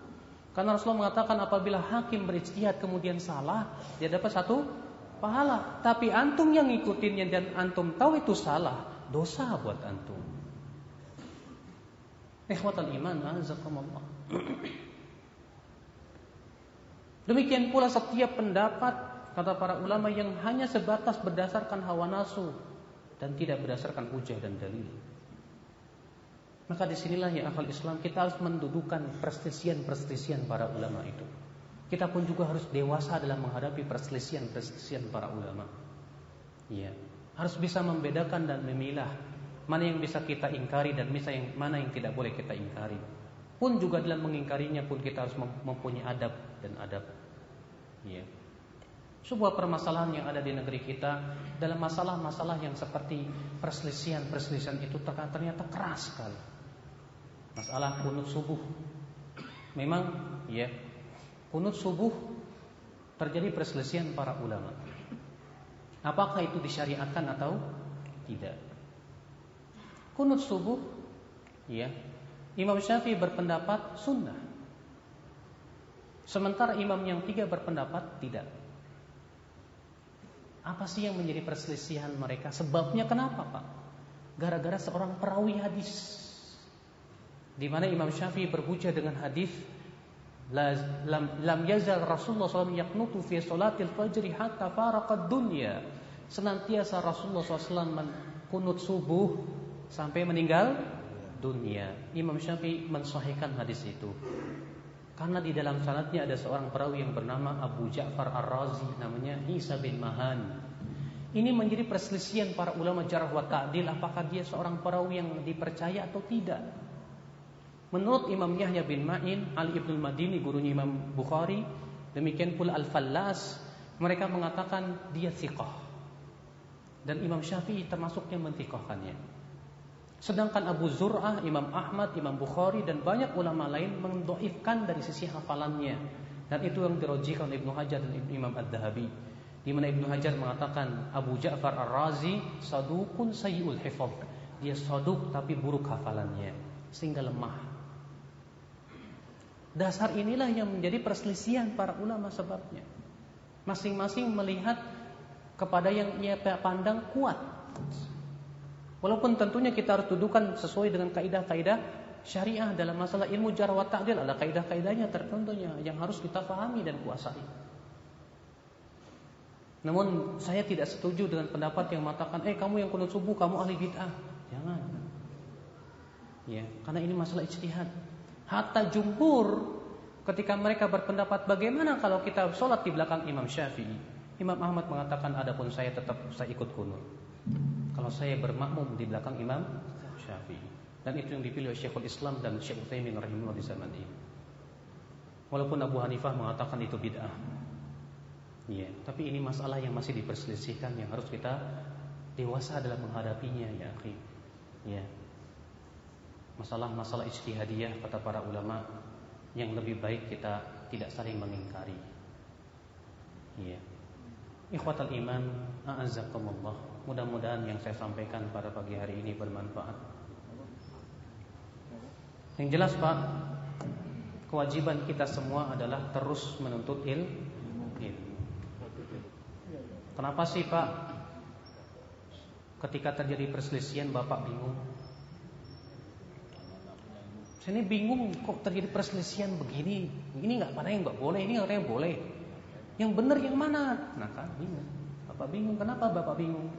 Karena Rasulullah mengatakan apabila hakim berijtihad kemudian salah, dia dapat satu pahala. Tapi antum yang ngikutinnya dan antum tahu itu salah, dosa buat antum. Ikhwatal iman, azakumullah. Demikian pula setiap pendapat kata para ulama yang hanya sebatas berdasarkan hawa nafsu dan tidak berdasarkan hujah dan dalil. Maka di sinilah ya akal Islam kita harus mendudukan perselisihan-perselisihan para ulama itu. Kita pun juga harus dewasa dalam menghadapi perselisihan-perselisihan para ulama. Ya, harus bisa membedakan dan memilah mana yang bisa kita ingkari dan bisa yang mana yang tidak boleh kita ingkari. Pun juga dalam mengingkarinya pun kita harus mempunyai adab dan adab. Ya. Sebuah permasalahan yang ada di negeri kita dalam masalah-masalah yang seperti perselisihan-perselisihan itu ternyata keras sekali masalah kunut subuh. Memang ya, kunut subuh terjadi perselisihan para ulama. Apakah itu disyariatkan atau tidak? Kunut subuh ya, Imam Syafi'i berpendapat sunnah. Sementara imam yang tiga berpendapat tidak. Apa sih yang menjadi perselisihan mereka? Sebabnya kenapa, Pak? Gara-gara seorang perawi hadis di mana Imam Syafi'i berhujah dengan hadis lam, lam yazal Rasulullah SAW yaknutu fi salatil fajri hatta faraqad dunya. Senantiasa Rasulullah SAW kunut subuh sampai meninggal dunia. Imam Syafi'i mensahihkan hadis itu. Karena di dalam sanatnya ada seorang perawi yang bernama Abu Ja'far Ar-Razi namanya Isa bin Mahan. Ini menjadi perselisihan para ulama jarah wa ta'dil apakah dia seorang perawi yang dipercaya atau tidak. Menurut Imam Yahya bin Ma'in, Ali ibn Madini, gurunya Imam Bukhari, demikian pula Al-Fallas, mereka mengatakan dia thiqah. Dan Imam Syafi'i termasuk yang mentikohkannya. Sedangkan Abu Zur'ah, Imam Ahmad, Imam Bukhari dan banyak ulama lain mendoifkan dari sisi hafalannya. Dan itu yang dirojikan Ibnu Hajar dan Imam Ad-Dahabi. Di mana Ibnu Hajar mengatakan Abu Ja'far Ar-Razi sadukun sayyul hifaz. Dia saduk tapi buruk hafalannya sehingga lemah. Dasar inilah yang menjadi perselisihan para ulama sebabnya. Masing-masing melihat kepada yang ia pandang kuat. Walaupun tentunya kita harus dudukan sesuai dengan kaidah-kaidah syariah dalam masalah ilmu jarh wa ta'dil ada kaidah-kaidahnya tertentunya yang harus kita pahami dan kuasai. Namun saya tidak setuju dengan pendapat yang mengatakan, "Eh, kamu yang kunut subuh, kamu ahli bid'ah." Jangan. Ya, karena ini masalah ijtihad. Hatta jumhur ketika mereka berpendapat bagaimana kalau kita sholat di belakang Imam Syafi'i. Imam Ahmad mengatakan adapun saya tetap saya ikut kunut. Kalau saya bermakmum di belakang Imam Syafi'i. Dan itu yang dipilih oleh Syekhul Islam dan Syekh Utsaimin rahimahullah di zaman ini. Walaupun Abu Hanifah mengatakan itu bid'ah. Ya, tapi ini masalah yang masih diperselisihkan yang harus kita dewasa dalam menghadapinya ya, akhi. Ya masalah-masalah ijtihadiyah kata para ulama yang lebih baik kita tidak saling mengingkari. Iya. Ikhwatal iman, a'azzakumullah. Mudah-mudahan yang saya sampaikan pada pagi hari ini bermanfaat. Yang jelas Pak, kewajiban kita semua adalah terus menuntut ilmu. Kenapa sih Pak? Ketika terjadi perselisihan Bapak bingung saya ini bingung kok terjadi perselisihan begini. Ini nggak mana yang nggak boleh, ini yang boleh. Yang benar yang mana? Nah kan bingung. Bapak bingung. Kenapa bapak bingung?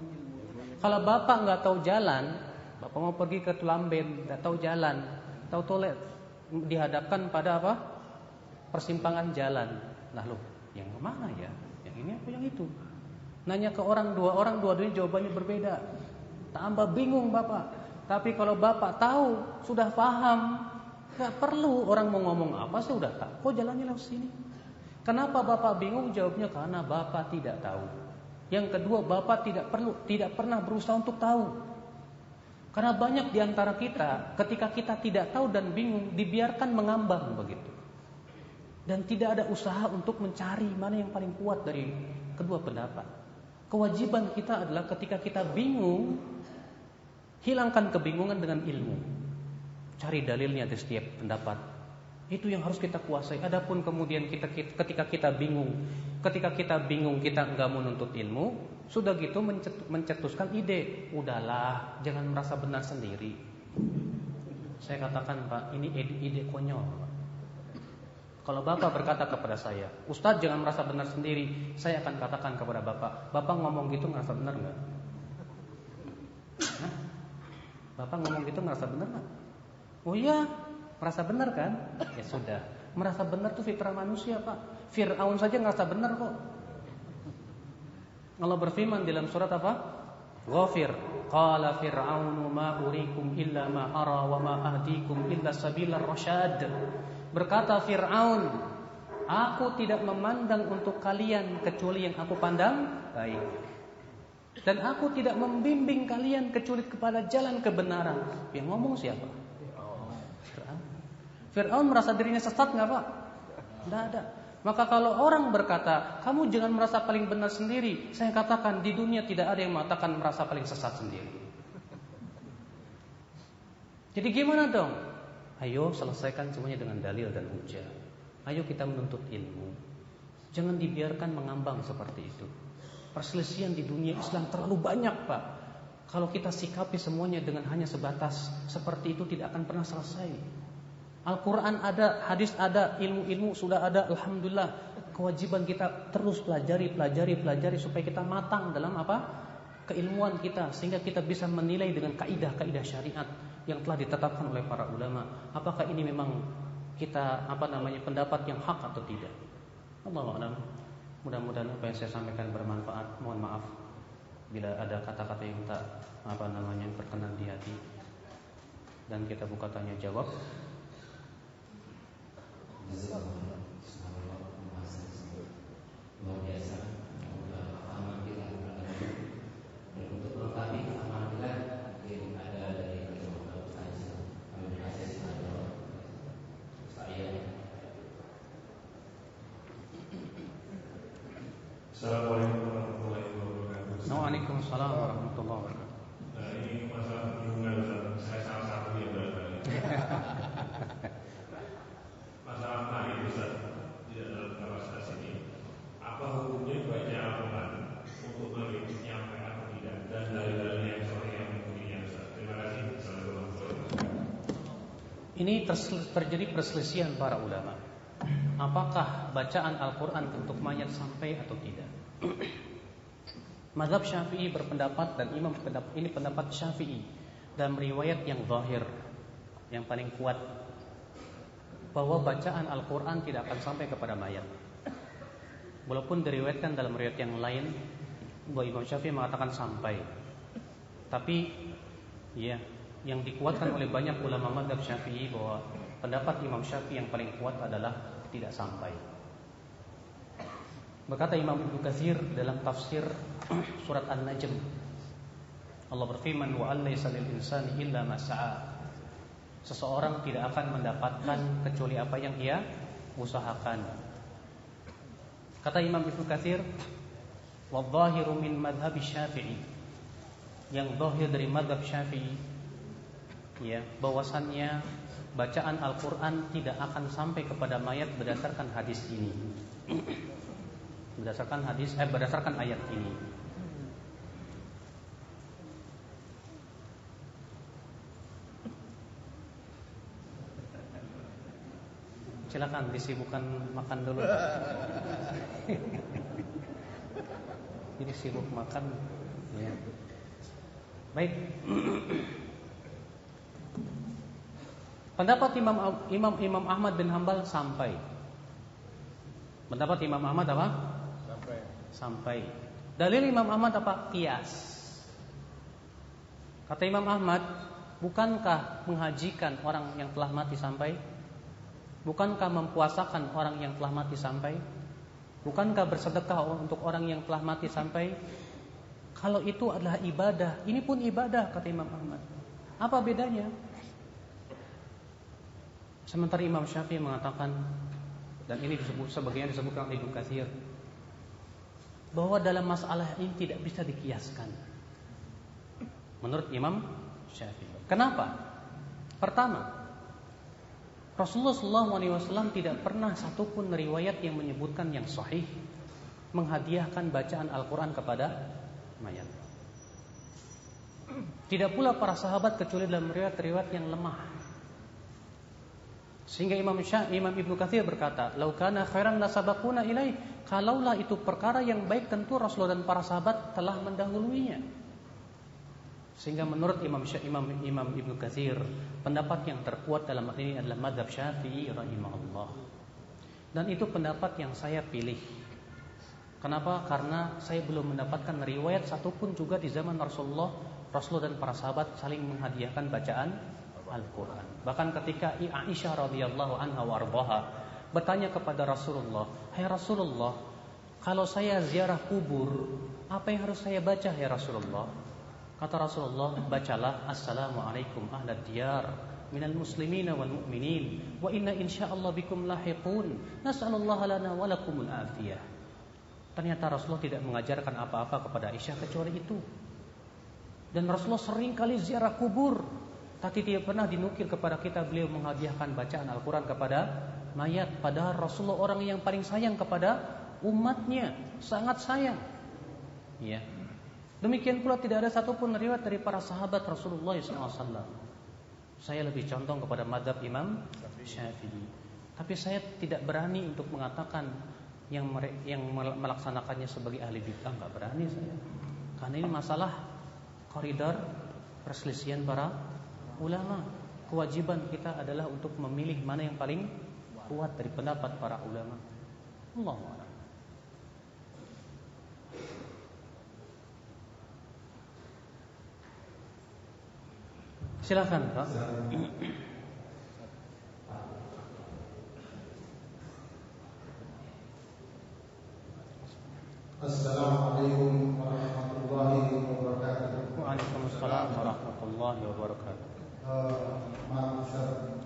Kalau bapak nggak tahu jalan, bapak mau pergi ke Tulamben, nggak tahu jalan, tahu toilet, dihadapkan pada apa? Persimpangan jalan. Lalu yang mana ya? Yang ini apa yang itu? Nanya ke orang dua orang dua-duanya jawabannya berbeda. Tambah bingung bapak. Tapi kalau bapak tahu, sudah paham, Gak perlu orang mau ngomong apa saya udah tahu. Kok jalannya lewat sini? Kenapa bapak bingung? Jawabnya karena bapak tidak tahu. Yang kedua bapak tidak perlu, tidak pernah berusaha untuk tahu. Karena banyak di antara kita ketika kita tidak tahu dan bingung dibiarkan mengambang begitu. Dan tidak ada usaha untuk mencari mana yang paling kuat dari kedua pendapat. Kewajiban kita adalah ketika kita bingung hilangkan kebingungan dengan ilmu. Cari dalilnya di setiap pendapat. Itu yang harus kita kuasai. Adapun kemudian kita ketika kita bingung, ketika kita bingung kita enggak menuntut ilmu, sudah gitu mencetuskan ide. Udahlah, jangan merasa benar sendiri. Saya katakan Pak, ini ide, ide konyol. Kalau Bapak berkata kepada saya, Ustadz jangan merasa benar sendiri, saya akan katakan kepada Bapak, Bapak ngomong gitu merasa benar nggak? Bapak ngomong gitu merasa benar nggak? Oh iya, merasa benar kan? Ya sudah, merasa benar tuh fitrah manusia Pak. Fir'aun saja ngerasa benar kok. Allah berfirman dalam surat apa? Ghafir. Qala fir'aunu ma urikum illa ma ara wa ma ahdikum illa sabilar rasyad. Berkata Fir'aun, aku tidak memandang untuk kalian kecuali yang aku pandang baik. Dan aku tidak membimbing kalian kecuali kepada jalan kebenaran. Yang ngomong siapa? Fir'aun. Merasa dirinya sesat nggak pak? Tidak ada. Maka kalau orang berkata, kamu jangan merasa paling benar sendiri. Saya katakan di dunia tidak ada yang mengatakan merasa paling sesat sendiri. Jadi gimana dong? Ayo selesaikan semuanya dengan dalil dan hujah. Ayo kita menuntut ilmu. Jangan dibiarkan mengambang seperti itu. Perselisihan di dunia Islam terlalu banyak, Pak. Kalau kita sikapi semuanya dengan hanya sebatas seperti itu tidak akan pernah selesai. Al-Quran ada, hadis ada, ilmu-ilmu sudah ada, Alhamdulillah. Kewajiban kita terus pelajari, pelajari, pelajari supaya kita matang dalam apa? Keilmuan kita sehingga kita bisa menilai dengan kaidah-kaidah syariat yang telah ditetapkan oleh para ulama. Apakah ini memang kita apa namanya pendapat yang hak atau tidak? Allah a'lam. Mudah-mudahan apa yang saya sampaikan bermanfaat. Mohon maaf bila ada kata-kata yang tak apa namanya berkenan di hati. Dan kita buka tanya jawab. Luar biasa. Assalamualaikum warahmatullahi wabarakatuh. Waalaikumsalam warahmatullahi wabarakatuh. Nah, ini masalah hubungan saya salah satu yang berada. Ustaz di dalam kapasitas ini. Apa hukumnya baca Al-Quran untuk mengikuti apa atau tidak dan dalil-dalil yang sore yang mengikutinya Ustaz. Terima kasih. Ini terjadi perselisihan para ulama. Apakah bacaan Al-Quran untuk mayat sampai atau tidak? Mazhab Syafi'i berpendapat dan Imam pendapat, ini pendapat Syafi'i dan riwayat yang zahir yang paling kuat bahwa bacaan Al-Qur'an tidak akan sampai kepada mayat. Walaupun diriwayatkan dalam riwayat yang lain bahwa Imam Syafi'i mengatakan sampai. Tapi ya, yang dikuatkan oleh banyak ulama mazhab Syafi'i bahwa pendapat Imam Syafi'i yang paling kuat adalah tidak sampai. Berkata Imam Ibnu Katsir dalam tafsir surat An-Najm. Allah berfirman wa insani illa ma Seseorang tidak akan mendapatkan kecuali apa yang ia usahakan. Kata Imam Ibnu Katsir, wa dhahiru min madhhab Syafi'i. Yang zahir dari madhab Syafi'i ya, bahwasannya bacaan Al-Qur'an tidak akan sampai kepada mayat berdasarkan hadis ini berdasarkan hadis eh berdasarkan ayat ini. Silakan disibukkan makan dulu. Jadi sibuk makan ya. Baik. Pendapat Imam Imam Imam Ahmad bin Hambal sampai. Pendapat Imam Ahmad apa? sampai. Dalil Imam Ahmad apa? Kias. Kata Imam Ahmad, bukankah menghajikan orang yang telah mati sampai? Bukankah mempuasakan orang yang telah mati sampai? Bukankah bersedekah untuk orang yang telah mati sampai? Kalau itu adalah ibadah, ini pun ibadah kata Imam Ahmad. Apa bedanya? Sementara Imam Syafi'i mengatakan dan ini disebut sebagian disebutkan Ibnu Katsir bahwa dalam masalah ini tidak bisa dikiaskan. Menurut Imam Syafi'i. Kenapa? Pertama, Rasulullah SAW tidak pernah satupun riwayat yang menyebutkan yang sahih menghadiahkan bacaan Al-Quran kepada mayat. Tidak pula para sahabat kecuali dalam riwayat-riwayat yang lemah. Sehingga Imam Syah, Imam Ibnu Katsir berkata, "Laukana khairan la sabaquna ilaih." Kalaulah itu perkara yang baik tentu Rasulullah dan para sahabat telah mendahuluinya. Sehingga menurut Imam Imam Imam Ibnu Katsir, pendapat yang terkuat dalam hal ini adalah madhab Syafi'i rahimahullah. Dan itu pendapat yang saya pilih. Kenapa? Karena saya belum mendapatkan riwayat satupun juga di zaman Rasulullah, Rasulullah dan para sahabat saling menghadiahkan bacaan Al-Quran. Bahkan ketika Aisyah radhiyallahu anha warbaha bertanya kepada Rasulullah, Hai hey Rasulullah, kalau saya ziarah kubur, apa yang harus saya baca ya Rasulullah? Kata Rasulullah, bacalah Assalamualaikum ahlad diyar minal muslimina wal mu'minin wa inna insyaallah bikum lahiqun nas'alullah lana wa lakumul afiyah. Ternyata Rasulullah tidak mengajarkan apa-apa kepada Aisyah kecuali itu. Dan Rasulullah sering kali ziarah kubur. Tapi tidak pernah dinukil kepada kita beliau menghadiahkan bacaan Al-Quran kepada mayat. Padahal Rasulullah orang yang paling sayang kepada umatnya. Sangat sayang. Ya. Demikian pula tidak ada satupun riwayat dari para sahabat Rasulullah SAW. Saya lebih condong kepada madhab Imam Syafi'i. Tapi saya tidak berani untuk mengatakan yang yang melaksanakannya sebagai ahli bid'ah nggak berani saya. Karena ini masalah koridor perselisihan para ulama. Kewajiban kita adalah untuk memilih mana yang paling kuat dari pendapat para ulama. Allah Silakan, Pak. Assalamualaikum warahmatullahi wabarakatuh. Waalaikumsalam warahmatullahi wabarakatuh. Uh, maaf Ustaz,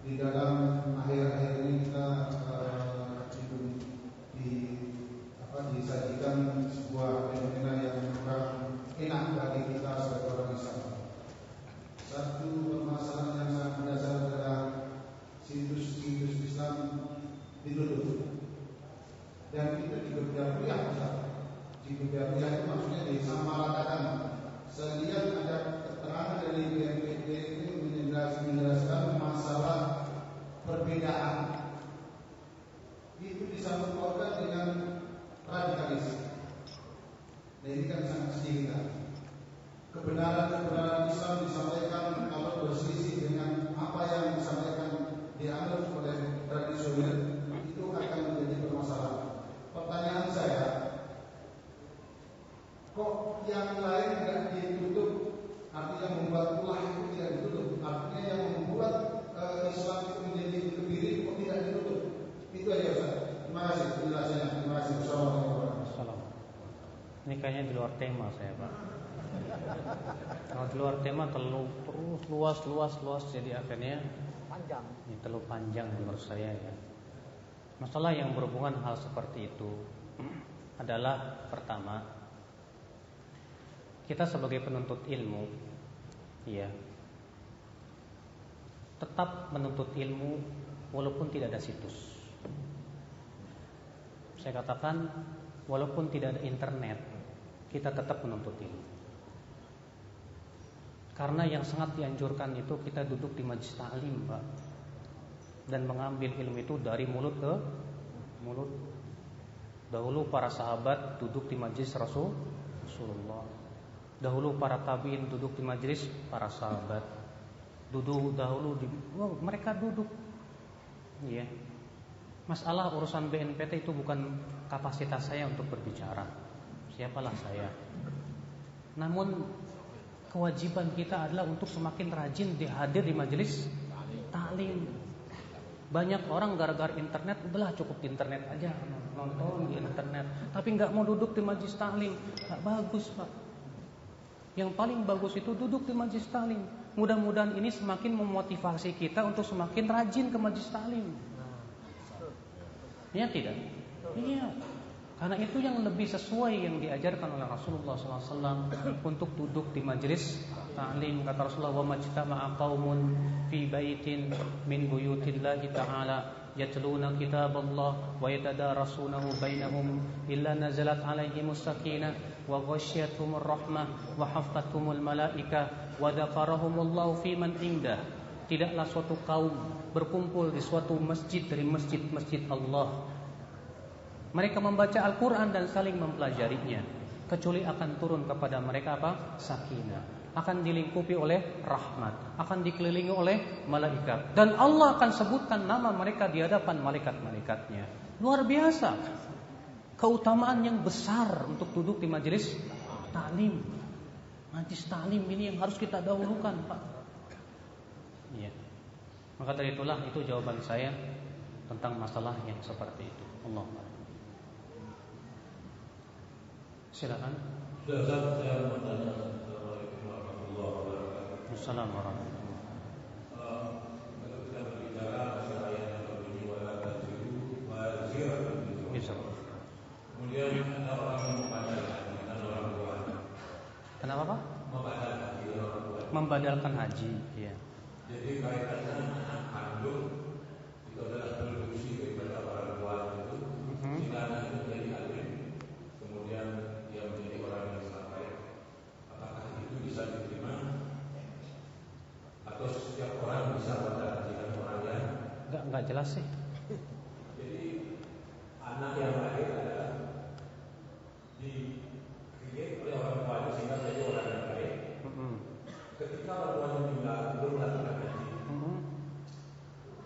di dalam akhir-akhir ini kita uh, di, di apa disajikan sebuah Gracias. Luas luas luas jadi akhirnya Panjang. ini terlalu panjang menurut saya ya. Masalah yang berhubungan hal seperti itu adalah pertama kita sebagai penuntut ilmu ya tetap menuntut ilmu walaupun tidak ada situs. Saya katakan walaupun tidak ada internet, kita tetap menuntut ilmu. Karena yang sangat dianjurkan itu kita duduk di majlis taklim, Pak. Dan mengambil ilmu itu dari mulut ke mulut. Dahulu para sahabat duduk di majlis Rasul Rasulullah. Dahulu para tabiin duduk di majlis para sahabat. Duduk dahulu di oh, mereka duduk. Iya. Masalah urusan BNPT itu bukan kapasitas saya untuk berbicara. Siapalah saya. Namun kewajiban kita adalah untuk semakin rajin dihadir di majelis taklim. Banyak orang gara-gara internet udahlah cukup di internet aja nonton di internet, tapi nggak mau duduk di majelis taklim, nggak bagus pak. Yang paling bagus itu duduk di majlis taklim. Mudah-mudahan ini semakin memotivasi kita untuk semakin rajin ke majlis taklim. Ya tidak? Iya. Karena itu yang lebih sesuai yang diajarkan oleh Rasulullah SAW untuk duduk di majlis ta'lim. Kata Rasulullah wa majtama'a qaumun fi baitin min buyutillahi ta'ala yatluna kitab Allah wa yatadarasunahu bainahum illa nazalat alaihimus sakinah wa ghasyiyatuhumur rahmah wa hafathumul malaika wa dzakarahumullahu fi man indah. Tidaklah suatu kaum berkumpul di suatu masjid dari masjid-masjid Allah mereka membaca Al-Quran dan saling mempelajarinya kecuali akan turun kepada mereka apa sakinah akan dilingkupi oleh rahmat, akan dikelilingi oleh malaikat. Dan Allah akan sebutkan nama mereka di hadapan malaikat-malaikatnya. Luar biasa. Keutamaan yang besar untuk duduk di majelis taklim. Majelis taklim ini yang harus kita dahulukan, Pak. Iya. Maka dari itulah itu jawaban saya tentang masalah yang seperti itu. Allah. Silakan. Assalamualaikum warahmatullahi wabarakatuh. Kemudian ada orang yang membadalkan bukan orang tua. Kenapa Pak? Membadalkan haji orang tua. Membadalkan haji, ya. Jadi kaitannya anak kandung itu adalah produksi daripada orang tua itu. Mhm. Jika anak itu menjadi alim, kemudian dia menjadi orang yang sampai, apakah itu bisa diterima? Atau setiap orang bisa pada haji dan orang yang Enggak jelas sih. Jadi anak yang lahir adalah dikreat oleh orang tuanya sehingga menjadi orang yang baik. Mhm. Ketika orang tuanya meninggal belum melakukan haji, Mhm.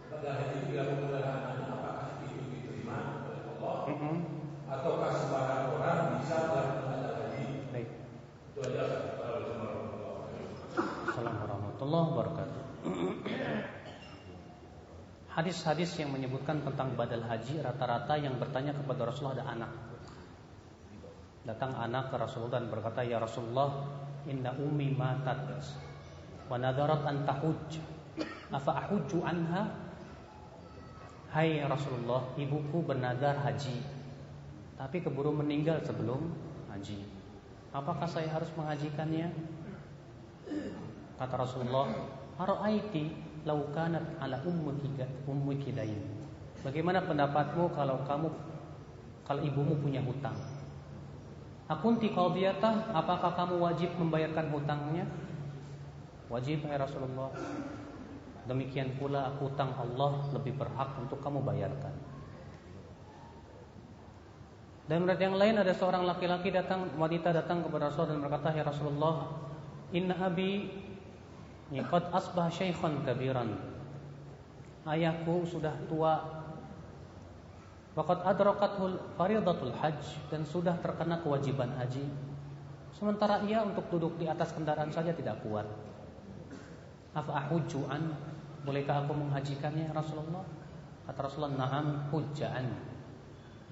pada haji dilakukan oleh anaknya, apakah itu diterima oleh Allah? Mhm. Ataukah sembarang orang bisa melakukan haji? Baik. Itu aja. Assalamualaikum warahmatullahi wabarakatuh. Hadis-hadis yang menyebutkan tentang badal haji rata-rata yang bertanya kepada Rasulullah ada anak. Datang anak ke Rasulullah dan berkata, "Ya Rasulullah, inna ummi matat wa nadarat an tahuj. Afa ahujju anha?" Hai Rasulullah, ibuku bernadar haji, tapi keburu meninggal sebelum haji. Apakah saya harus menghajikannya? Kata Rasulullah, "Ara'aiti law kanat ala ummuki dayn?" Bagaimana pendapatmu kalau kamu kalau ibumu punya hutang? Akunti qadiyatah, apakah kamu wajib membayarkan hutangnya? Wajib ya Rasulullah. Demikian pula hutang Allah lebih berhak untuk kamu bayarkan. Dan menurut yang lain ada seorang laki-laki datang wanita datang kepada Rasul dan berkata, "Ya Rasulullah, inna abi qad asbah syaikhan kabiran." Ayahku sudah tua. Waqad adrakatul faridatul hajj dan sudah terkena kewajiban haji. Sementara ia untuk duduk di atas kendaraan saja tidak kuat. Afa ahujju an? Bolehkah aku menghajikannya ya Rasulullah? Kata Rasulullah, "Na'am hujja'an."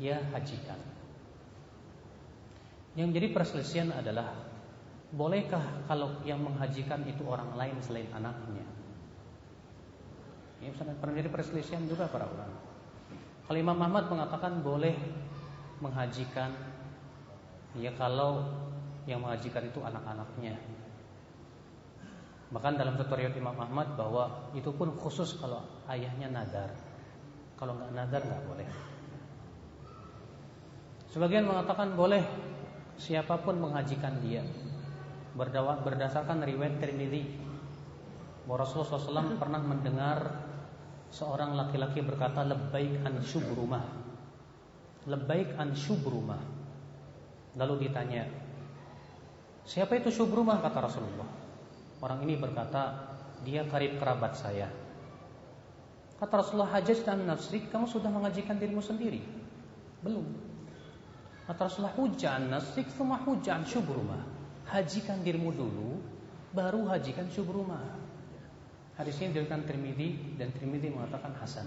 Ya hajikan. Yang menjadi perselisihan adalah bolehkah kalau yang menghajikan itu orang lain selain anaknya? Ini sangat pernah menjadi perselisihan juga para ulama. Kalau Imam Ahmad mengatakan boleh menghajikan ya kalau yang menghajikan itu anak-anaknya. Bahkan dalam riwayat Imam Ahmad bahwa itu pun khusus kalau ayahnya nadar. Kalau nggak nadar nggak boleh. Sebagian mengatakan boleh siapa pun menghajikan dia berdasarkan riwayat Tirmidzi bahwa Rasulullah SAW pernah mendengar seorang laki-laki berkata lebbaik an syubrumah lebbaik an syubrumah lalu ditanya siapa itu syubrumah kata Rasulullah. Orang ini berkata dia karib kerabat saya. Kata Rasulullah hajat dan nafsik kamu sudah mengajikan dirimu sendiri? Belum. Kata Rasulullah hujan nasik semua hujan syubrumah. Hajikan dirimu dulu, baru hajikan syubrumah. Hadis ini diriwayatkan Tirmidzi dan Tirmidzi mengatakan hasan.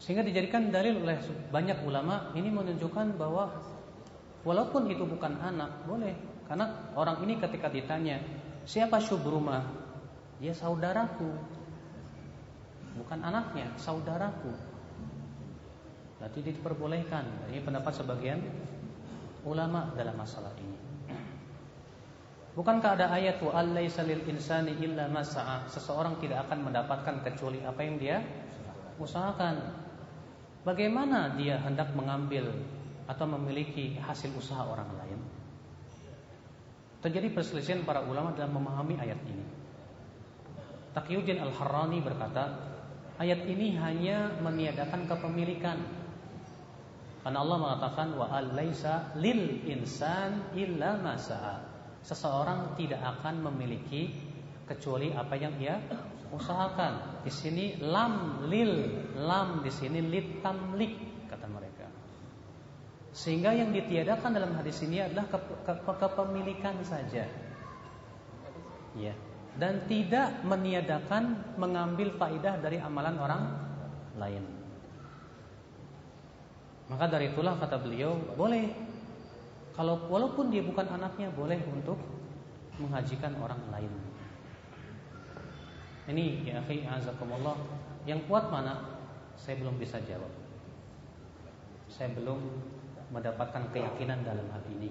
Sehingga dijadikan dalil oleh banyak ulama ini menunjukkan bahwa walaupun itu bukan anak, boleh Karena orang ini ketika ditanya, siapa Syubrumah? Ya saudaraku. Bukan anaknya, saudaraku. Berarti diperbolehkan. Ini pendapat sebagian ulama dalam masalah ini. Bukankah ada ayat wa allaisa lil insani illa masa'a? Seseorang tidak akan mendapatkan kecuali apa yang dia usahakan. Bagaimana dia hendak mengambil atau memiliki hasil usaha orang lain? Terjadi perselisihan para ulama dalam memahami ayat ini. Taqiyuddin Al-Harrani berkata, ayat ini hanya meniadakan kepemilikan. Karena Allah mengatakan wa alaisa lil insan illa masa'a. Seseorang tidak akan memiliki kecuali apa yang ia usahakan. Di sini lam lil, lam di sini lit tamlik kata mereka. Sehingga yang ditiadakan dalam hadis ini adalah ke, ke, ke, kepemilikan saja. Ya. Dan tidak meniadakan mengambil faidah dari amalan orang lain. Maka dari itulah kata beliau, boleh kalau walaupun dia bukan anaknya boleh untuk menghajikan orang lain. Ini ya akhi azakumullah, yang kuat mana? Saya belum bisa jawab. Saya belum mendapatkan keyakinan dalam hal ini.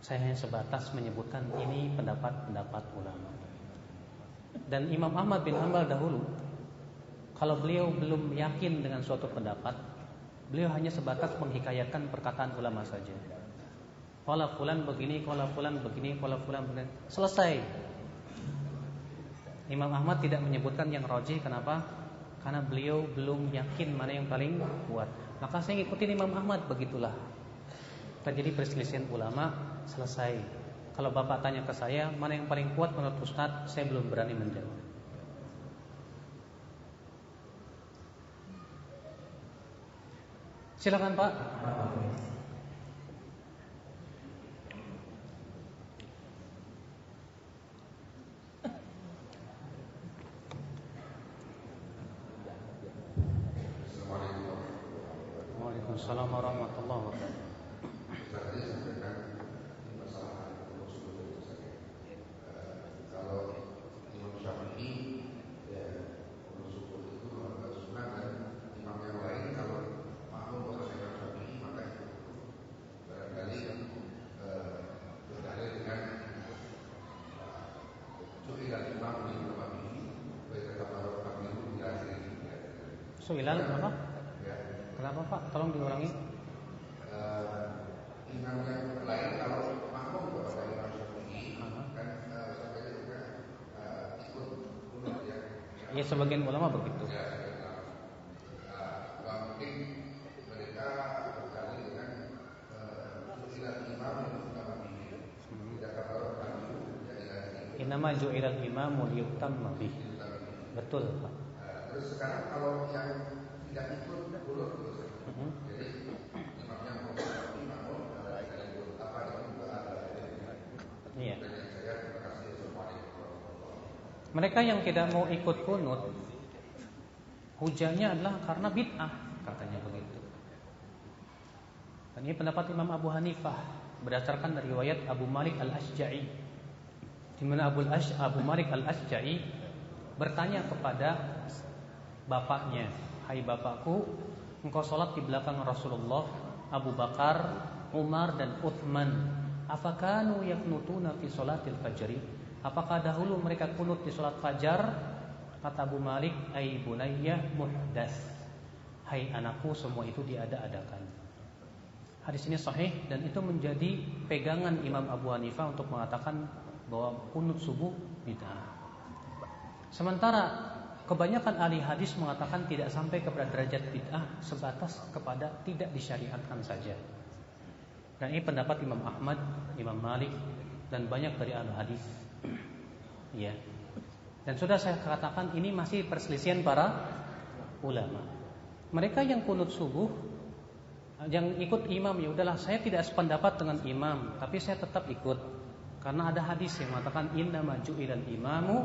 Saya hanya sebatas menyebutkan ini pendapat-pendapat ulama. Dan Imam Ahmad bin Hanbal dahulu kalau beliau belum yakin dengan suatu pendapat, beliau hanya sebatas menghikayatkan perkataan ulama saja. Kalau fulan begini, kalau fulan begini, kalau fulan begini. Selesai. Imam Ahmad tidak menyebutkan yang rojih, kenapa? Karena beliau belum yakin mana yang paling kuat. Maka saya ngikutin Imam Ahmad begitulah terjadi perselisihan ulama selesai. Kalau bapak tanya ke saya mana yang paling kuat menurut Ustadz, saya belum berani menjawab. Silakan Pak. Waalaikumsalam warahmatullahi wabarakatuh. Suilan kenapa? Kenapa Pak? Tolong diulangi. imam yang lain kalau makmum kepada imam Syafi'i kan sampai juga uh, ikut kunut ya. Ya sebagian ulama begitu. Ilahi Inama ju'ilal imamu liyutamma bih. Betul Pak. Terus sekarang kalau yang tidak ikut kunut terus jadi imamnya mau Syafi'i makmum ada yang ikut apa itu juga ada Iya. dan saya terima kasih Assalamualaikum warahmatullahi wabarakatuh Mereka yang tidak mau ikut kunut Hujannya adalah karena bid'ah Katanya begitu. Dan ini pendapat Imam Abu Hanifah Berdasarkan dari riwayat Abu Malik al-Ashja'i di mana Abu, Ash, Abu Malik al-Ashja'i Bertanya kepada Bapaknya Hai bapakku Engkau sholat di belakang Rasulullah Abu Bakar, Umar dan Uthman Afakanu yaknutuna fi sholatil fajri Apakah dahulu mereka kunut di sholat fajar? Kata Abu Malik, Ay bunayya muhdas. Hai anakku, semua itu diada-adakan. Hadis ini sahih dan itu menjadi pegangan Imam Abu Hanifah untuk mengatakan bahwa kunut subuh bid'ah. Sementara kebanyakan ahli hadis mengatakan tidak sampai kepada derajat bid'ah sebatas kepada tidak disyariatkan saja. Dan ini pendapat Imam Ahmad, Imam Malik dan banyak dari ahli hadis. Ya. Dan sudah saya katakan ini masih perselisihan para ulama. Mereka yang kunut subuh yang ikut imam ya udahlah saya tidak sependapat dengan imam, tapi saya tetap ikut karena ada hadis yang mengatakan inna maju'ilal imamu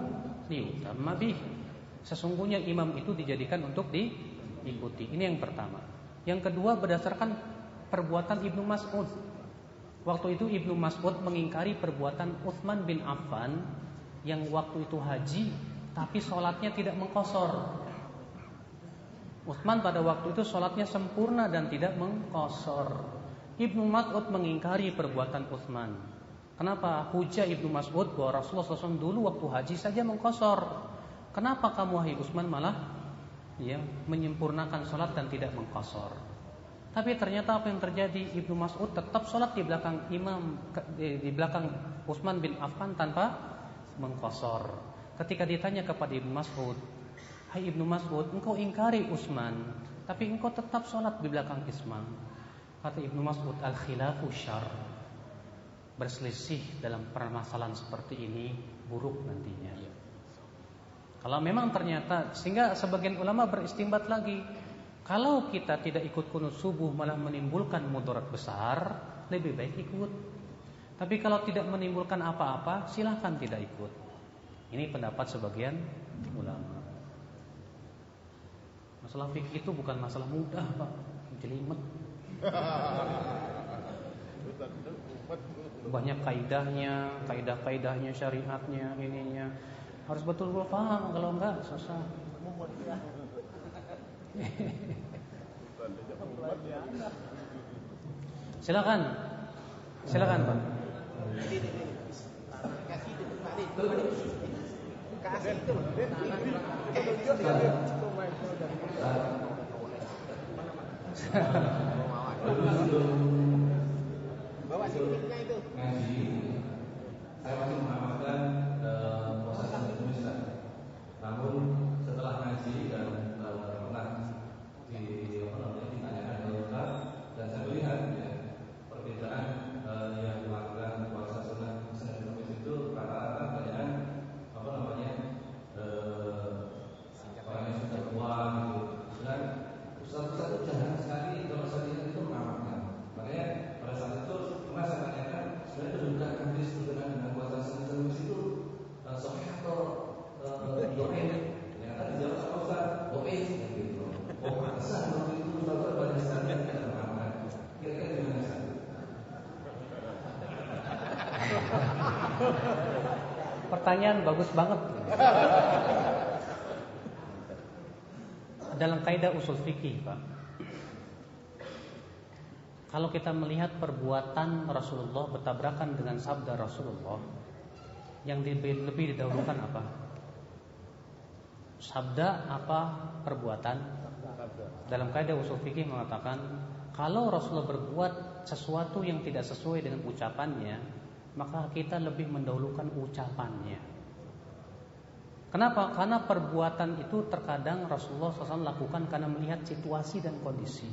liyutamma bih. Sesungguhnya imam itu dijadikan untuk diikuti. Ini yang pertama. Yang kedua berdasarkan perbuatan Ibnu Mas'ud. Waktu itu Ibnu Mas'ud mengingkari perbuatan Uthman bin Affan yang waktu itu haji tapi sholatnya tidak mengkosor. Uthman pada waktu itu sholatnya sempurna dan tidak mengkosor. Ibnu Mas'ud mengingkari perbuatan Uthman. Kenapa? Hujah Ibnu Mas'ud bahwa Rasulullah SAW dulu waktu haji saja mengkosor. Kenapa kamu wahai Utsman malah ya menyempurnakan sholat dan tidak mengkosor? Tapi ternyata apa yang terjadi? Ibnu Mas'ud tetap sholat di belakang imam di belakang Utsman bin Affan tanpa mengkosor. Ketika ditanya kepada Ibnu Mas'ud, "Hai Ibnu Mas'ud, engkau ingkari Utsman, tapi engkau tetap sholat di belakang Ismam." Kata Ibnu Mas'ud, "Al-khilafu syar." Berselisih dalam permasalahan seperti ini buruk nantinya. Kalau memang ternyata sehingga sebagian ulama beristimbat lagi, kalau kita tidak ikut kunut subuh malah menimbulkan mudarat besar, lebih baik ikut. Tapi kalau tidak menimbulkan apa-apa, silahkan tidak ikut. Ini pendapat sebagian ulama. Masalah fikih itu bukan masalah mudah, Pak. Jelimet. Banyak kaidahnya, kaidah-kaidahnya, syariatnya, ininya. Harus betul-betul paham, kalau enggak susah. Silakan. Silakan, Pak. Bawa itu. ngaji saya masih mengamalkan eh, proses yang Ustaz. Namun setelah ngaji dan eh, pernah di apa namanya ditanyakan oleh Ustaz dan saya melihat ya, perbedaan eh, yang dilakukan puasa sunnah Senin Kamis itu rata-rata kebanyakan apa namanya eh, orang yang sudah tua gitu dan Ustaz-Ustaz itu jarang sekali kalau saya lihat itu mengamalkan makanya pada saat itu pernah saya tanyakan sebenarnya kedudukan hadis berkenaan dengan puasa Senin Kamis itu eh, sahih atau eh, doain ya kan dijawab sama Ustaz doain gitu oh pantesan waktu itu Ustaz pada saatnya tidak mengamalkan kira-kira gimana Ustaz? Pertanyaan bagus banget. Dalam kaidah usul fikih, Pak. Kalau kita melihat perbuatan Rasulullah bertabrakan dengan sabda Rasulullah, yang lebih, lebih didahulukan apa? Sabda apa perbuatan? Dalam kaidah usul fikih mengatakan, kalau Rasulullah berbuat sesuatu yang tidak sesuai dengan ucapannya, maka kita lebih mendahulukan ucapannya. Kenapa? Karena perbuatan itu terkadang Rasulullah SAW lakukan karena melihat situasi dan kondisi.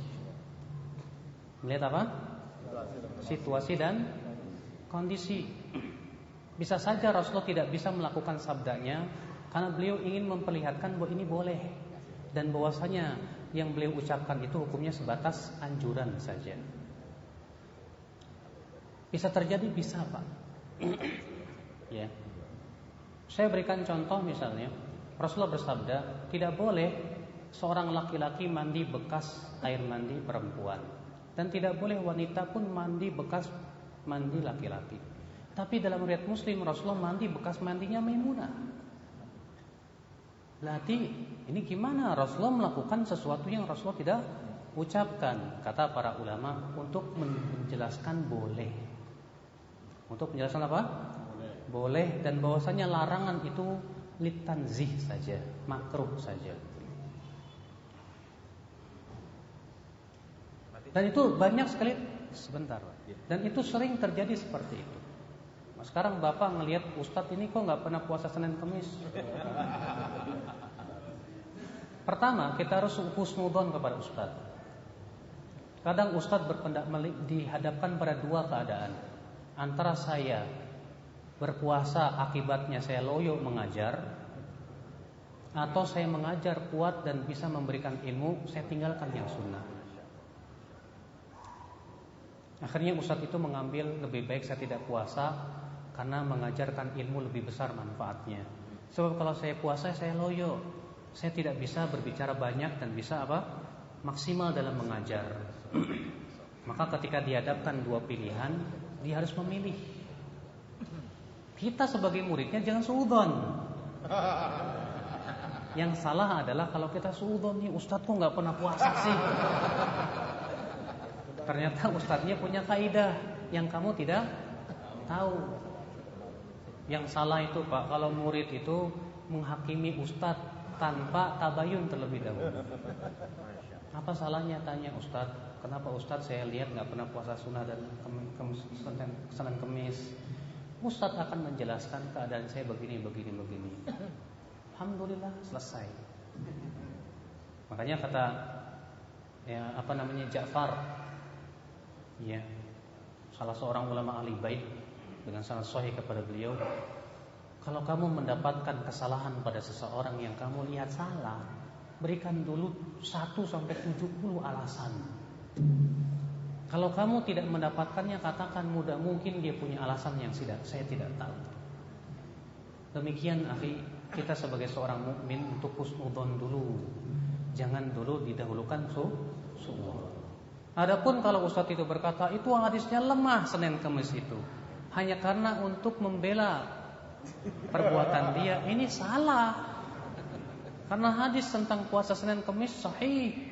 Melihat apa? Situasi dan kondisi. Bisa saja Rasulullah tidak bisa melakukan sabdanya karena beliau ingin memperlihatkan bahwa ini boleh dan bahwasanya yang beliau ucapkan itu hukumnya sebatas anjuran saja. Bisa terjadi bisa, Pak. ya. Saya berikan contoh misalnya, Rasulullah bersabda, tidak boleh seorang laki-laki mandi bekas air mandi perempuan dan tidak boleh wanita pun mandi bekas mandi laki-laki. Tapi dalam riwayat Muslim Rasulullah mandi bekas mandinya Maimunah. Berarti ini gimana Rasulullah melakukan sesuatu yang Rasulullah tidak ucapkan? Kata para ulama untuk menjelaskan boleh. Untuk menjelaskan apa? Boleh. Boleh dan bahwasanya larangan itu litanzih saja, makruh saja. Dan itu banyak sekali sebentar. Dan itu sering terjadi seperti itu. Nah, sekarang bapak ngelihat Ustadz ini kok nggak pernah puasa Senin Kamis? Pertama kita harus husnudon kepada Ustadz. Kadang Ustadz berpendak dihadapkan pada dua keadaan. Antara saya berpuasa akibatnya saya loyo mengajar, atau saya mengajar kuat dan bisa memberikan ilmu, saya tinggalkan yang sunnah. Akhirnya Ustadz itu mengambil lebih baik saya tidak puasa karena mengajarkan ilmu lebih besar manfaatnya. Sebab kalau saya puasa saya loyo, saya tidak bisa berbicara banyak dan bisa apa? maksimal dalam mengajar. Maka ketika dihadapkan dua pilihan, Dia harus memilih. Kita sebagai muridnya jangan suudon. Yang salah adalah kalau kita suudon nih Ustadz kok nggak pernah puasa sih. Ternyata Ustadznya punya kaidah yang kamu tidak tahu. Yang salah itu Pak, kalau murid itu menghakimi Ustadz tanpa tabayun terlebih dahulu. Apa salahnya tanya Ustadz? Kenapa Ustadz saya lihat nggak pernah puasa sunnah dan Senin Kemis? Ustadz akan menjelaskan keadaan saya begini, begini, begini. Alhamdulillah selesai. Makanya kata ya apa namanya Ja'far, ya salah seorang ulama ahli bait dengan sangat sahih kepada beliau, kalau kamu mendapatkan kesalahan pada seseorang yang kamu lihat salah, berikan dulu 1 sampai 70 alasan. Kalau kamu tidak mendapatkannya, katakan mudah mungkin dia punya alasan yang tidak saya tidak tahu. Demikian akhi, kita sebagai seorang mukmin untuk husnudzon dulu. Jangan dulu didahulukan su suudzon. Adapun kalau Ustadz itu berkata itu hadisnya lemah Senin Kemis itu hanya karena untuk membela perbuatan dia ini salah. Karena hadis tentang puasa Senin Kemis sahih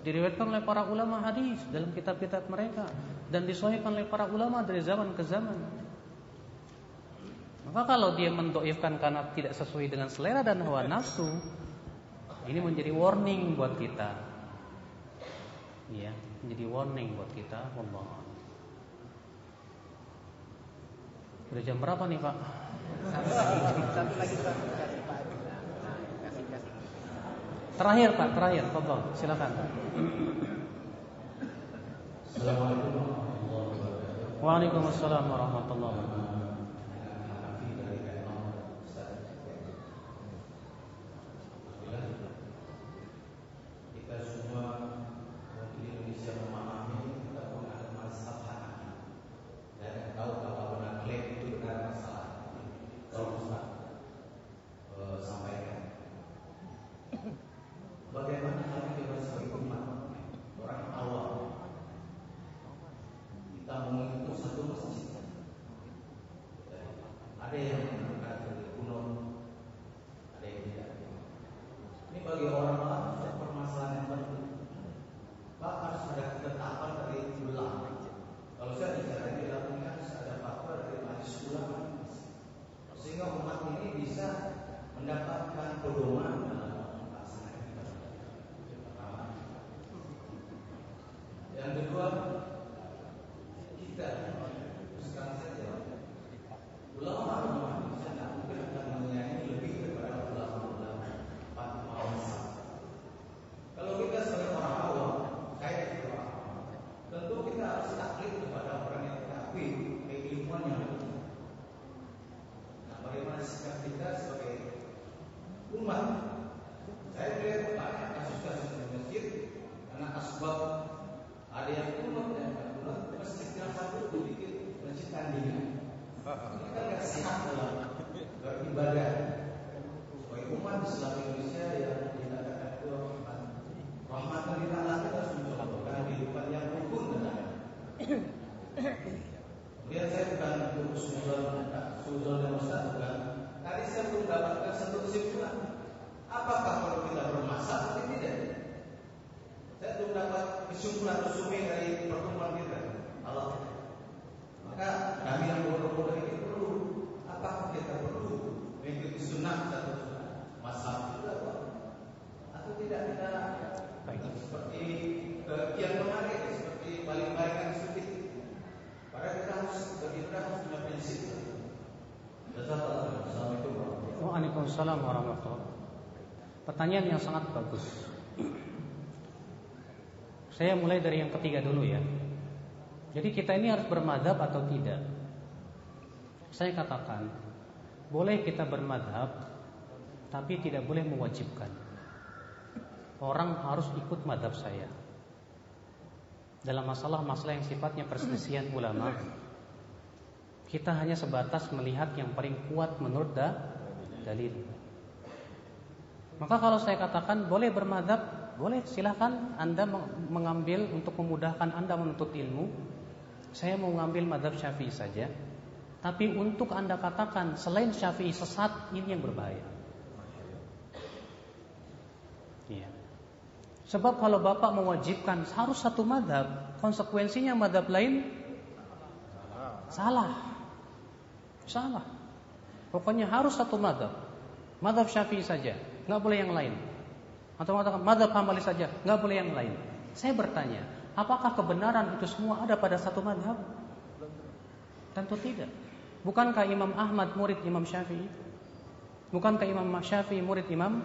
diriwayatkan oleh para ulama hadis dalam kitab-kitab mereka dan disahihkan oleh para ulama dari zaman ke zaman. Maka kalau dia mendoifkan karena tidak sesuai dengan selera dan hawa nafsu, ini menjadi warning buat kita. Ya, menjadi warning buat kita. Allah. Udah jam berapa nih Pak? Satu lagi satu kasih. Terakhir Pak, terakhir, Tolong, silakan. Assalamualaikum warahmatullahi wabarakatuh. Waalaikumsalam warahmatullahi wabarakatuh. Pertanyaan yang sangat bagus. Saya mulai dari yang ketiga dulu ya. Jadi kita ini harus bermadhab atau tidak? Saya katakan, boleh kita bermadhab, tapi tidak boleh mewajibkan. Orang harus ikut madhab saya. Dalam masalah-masalah yang sifatnya perselisihan ulama, kita hanya sebatas melihat yang paling kuat menurut da, dalil. Maka kalau saya katakan boleh bermadhab, boleh silahkan Anda mengambil untuk memudahkan Anda menuntut ilmu. saya mau ngambil madhab syafi'i saja. Tapi untuk anda katakan selain syafi'i sesat, ini yang berbahaya. Iya. Sebab kalau bapak mewajibkan harus satu madhab, konsekuensinya madhab lain salah. Salah. Pokoknya harus satu madhab. Madhab syafi'i saja, nggak boleh yang lain. Atau mengatakan madhab hambali saja, nggak boleh yang lain. Saya bertanya, apakah kebenaran itu semua ada pada satu madhab? Tentu tidak. Bukankah Imam Ahmad murid Imam Syafi'i? Bukankah Imam Syafi'i murid Imam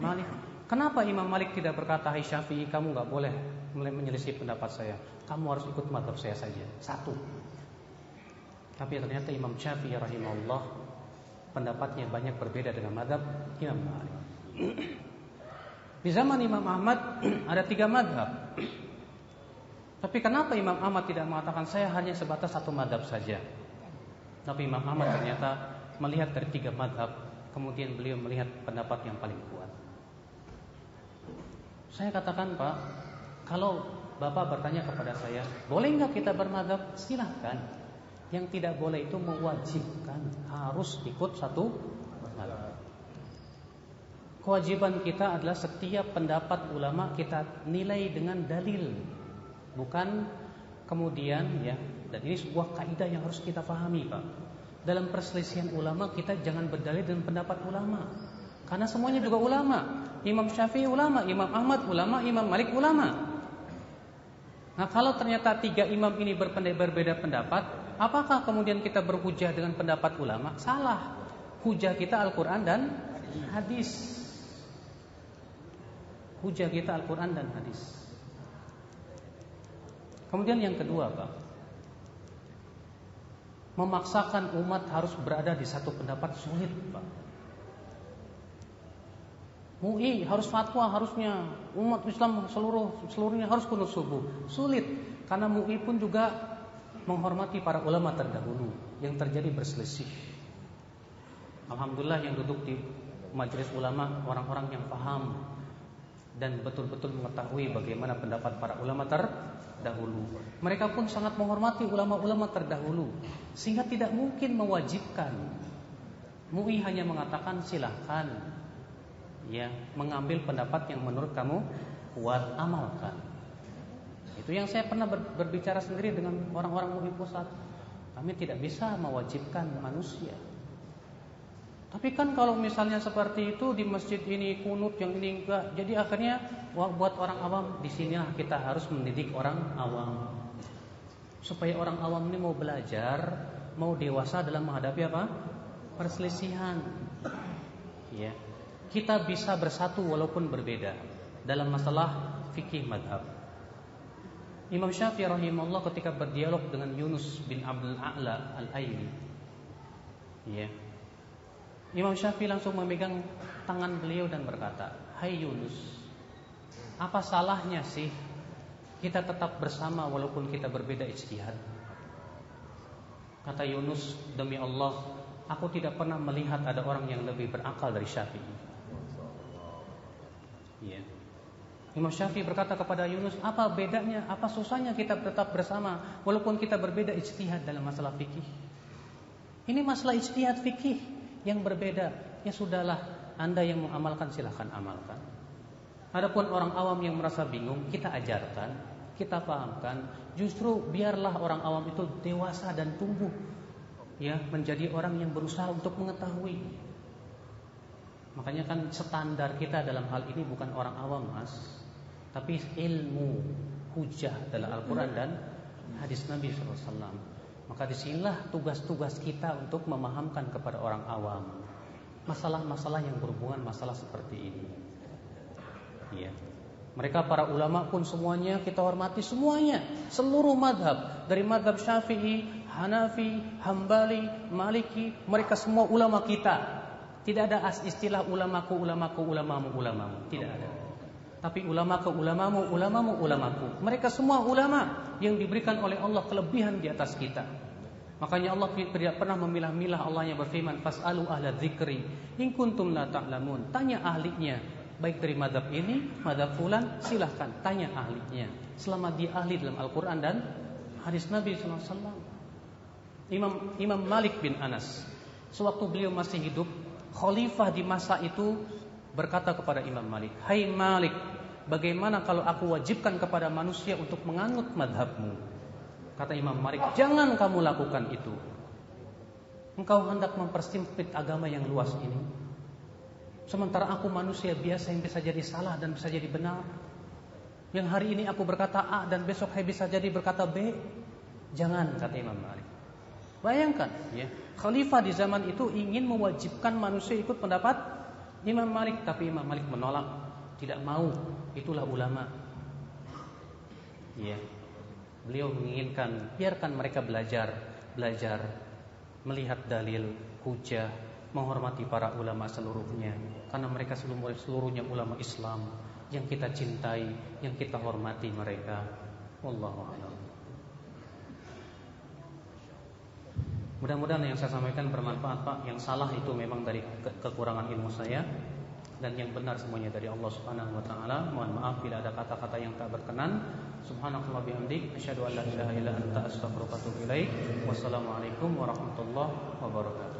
Malik? Kenapa Imam Malik tidak berkata, Hai Syafi'i, kamu nggak boleh menyelisih pendapat saya. Kamu harus ikut madhab saya saja. Satu. Tapi ternyata Imam Syafi'i rahimahullah pendapatnya banyak berbeda dengan madhab Imam Malik. Di zaman Imam Ahmad ada tiga madhab. Tapi kenapa Imam Ahmad tidak mengatakan saya hanya sebatas satu madhab saja? Tapi Imam Ahmad ternyata melihat dari tiga madhab, kemudian beliau melihat pendapat yang paling kuat. Saya katakan Pak, kalau Bapak bertanya kepada saya, boleh nggak kita bermadhab? Silahkan. Yang tidak boleh itu mewajibkan harus ikut satu. Kewajiban kita adalah setiap pendapat ulama kita nilai dengan dalil, bukan kemudian ya. Dan ini sebuah kaidah yang harus kita pahami, Pak. Dalam perselisihan ulama kita jangan berdalil dengan pendapat ulama. Karena semuanya juga ulama. Imam Syafi'i ulama, Imam Ahmad ulama, Imam Malik ulama. Nah kalau ternyata tiga imam ini berbeda pendapat, apakah kemudian kita berhujah dengan pendapat ulama? Salah. Hujah kita Al-Quran dan hadis. Hujah kita Al-Quran dan hadis. Kemudian yang kedua, Pak. Memaksakan umat harus berada di satu pendapat sulit, Pak. MUI harus fatwa harusnya umat Islam seluruh seluruhnya harus kunut subuh. Sulit karena MUI pun juga menghormati para ulama terdahulu yang terjadi berselisih. Alhamdulillah yang duduk di majelis ulama orang-orang yang paham dan betul-betul mengetahui bagaimana pendapat para ulama terdahulu. Mereka pun sangat menghormati ulama-ulama terdahulu sehingga tidak mungkin mewajibkan. MUI hanya mengatakan silahkan ya mengambil pendapat yang menurut kamu kuat amalkan. Itu yang saya pernah berbicara sendiri dengan orang-orang MUI pusat. Kami tidak bisa mewajibkan manusia. Tapi kan kalau misalnya seperti itu di masjid ini kunut yang ini enggak, jadi akhirnya buat orang awam di sinilah kita harus mendidik orang awam supaya orang awam ini mau belajar, mau dewasa dalam menghadapi apa? perselisihan. Ya kita bisa bersatu walaupun berbeda dalam masalah fikih madhab. Imam Syafi'i rahimahullah ketika berdialog dengan Yunus bin Abdul A'la al-Aili. Ya. Imam Syafi'i langsung memegang tangan beliau dan berkata, "Hai Yunus, apa salahnya sih kita tetap bersama walaupun kita berbeda ijtihad?" Kata Yunus, "Demi Allah, aku tidak pernah melihat ada orang yang lebih berakal dari Syafi'i." Ya. Imam Syafi'i berkata kepada Yunus, apa bedanya, apa susahnya kita tetap bersama walaupun kita berbeda ijtihad dalam masalah fikih. Ini masalah ijtihad fikih yang berbeda. Ya sudahlah, Anda yang mengamalkan silahkan amalkan. Adapun orang awam yang merasa bingung, kita ajarkan, kita pahamkan. Justru biarlah orang awam itu dewasa dan tumbuh ya menjadi orang yang berusaha untuk mengetahui Makanya kan standar kita dalam hal ini bukan orang awam mas Tapi ilmu hujah dalam Al-Quran dan hadis Nabi SAW Maka di sinilah tugas-tugas kita untuk memahamkan kepada orang awam Masalah-masalah yang berhubungan masalah seperti ini Ya. Mereka para ulama pun semuanya kita hormati semuanya Seluruh madhab Dari madhab syafi'i, Hanafi, Hambali, Maliki Mereka semua ulama kita tidak ada istilah ulamaku, ulamaku, ulamamu, ulamamu. Tidak ada. Tapi ulamaku, ulamamu, ulamamu, ulamaku. Mereka semua ulama yang diberikan oleh Allah kelebihan di atas kita. Makanya Allah tidak pernah memilah-milah Allah yang berfirman, "Fas'alu ahla dzikri in kuntum la ta'lamun." Tanya ahlinya, baik dari madhab ini, madhab fulan, silahkan tanya ahlinya. Selama dia ahli dalam Al-Quran dan hadis Nabi SAW. Imam Imam Malik bin Anas, sewaktu beliau masih hidup, khalifah di masa itu berkata kepada Imam Malik, "Hai Malik, bagaimana kalau aku wajibkan kepada manusia untuk menganut madhabmu?" Kata Imam Malik, "Jangan kamu lakukan itu. Engkau hendak mempersempit agama yang luas ini. Sementara aku manusia biasa yang bisa jadi salah dan bisa jadi benar. Yang hari ini aku berkata A dan besok saya bisa jadi berkata B. Jangan kata Imam Malik. Bayangkan ya, khalifah di zaman itu ingin mewajibkan manusia ikut pendapat Imam Malik, tapi Imam Malik menolak, tidak mau. Itulah ulama. Ya. Beliau menginginkan biarkan mereka belajar, belajar melihat dalil, hujah, menghormati para ulama seluruhnya karena mereka seluruh seluruhnya ulama Islam yang kita cintai, yang kita hormati mereka. Wallahu a'lam. Mudah-mudahan yang saya sampaikan bermanfaat Pak. Yang salah itu memang dari ke kekurangan ilmu saya dan yang benar semuanya dari Allah Subhanahu wa taala. Mohon maaf bila ada kata-kata yang tak berkenan. Subhanakallah bihamdik asyhadu an la ilaha illa anta ilaik. Wassalamualaikum warahmatullahi wabarakatuh.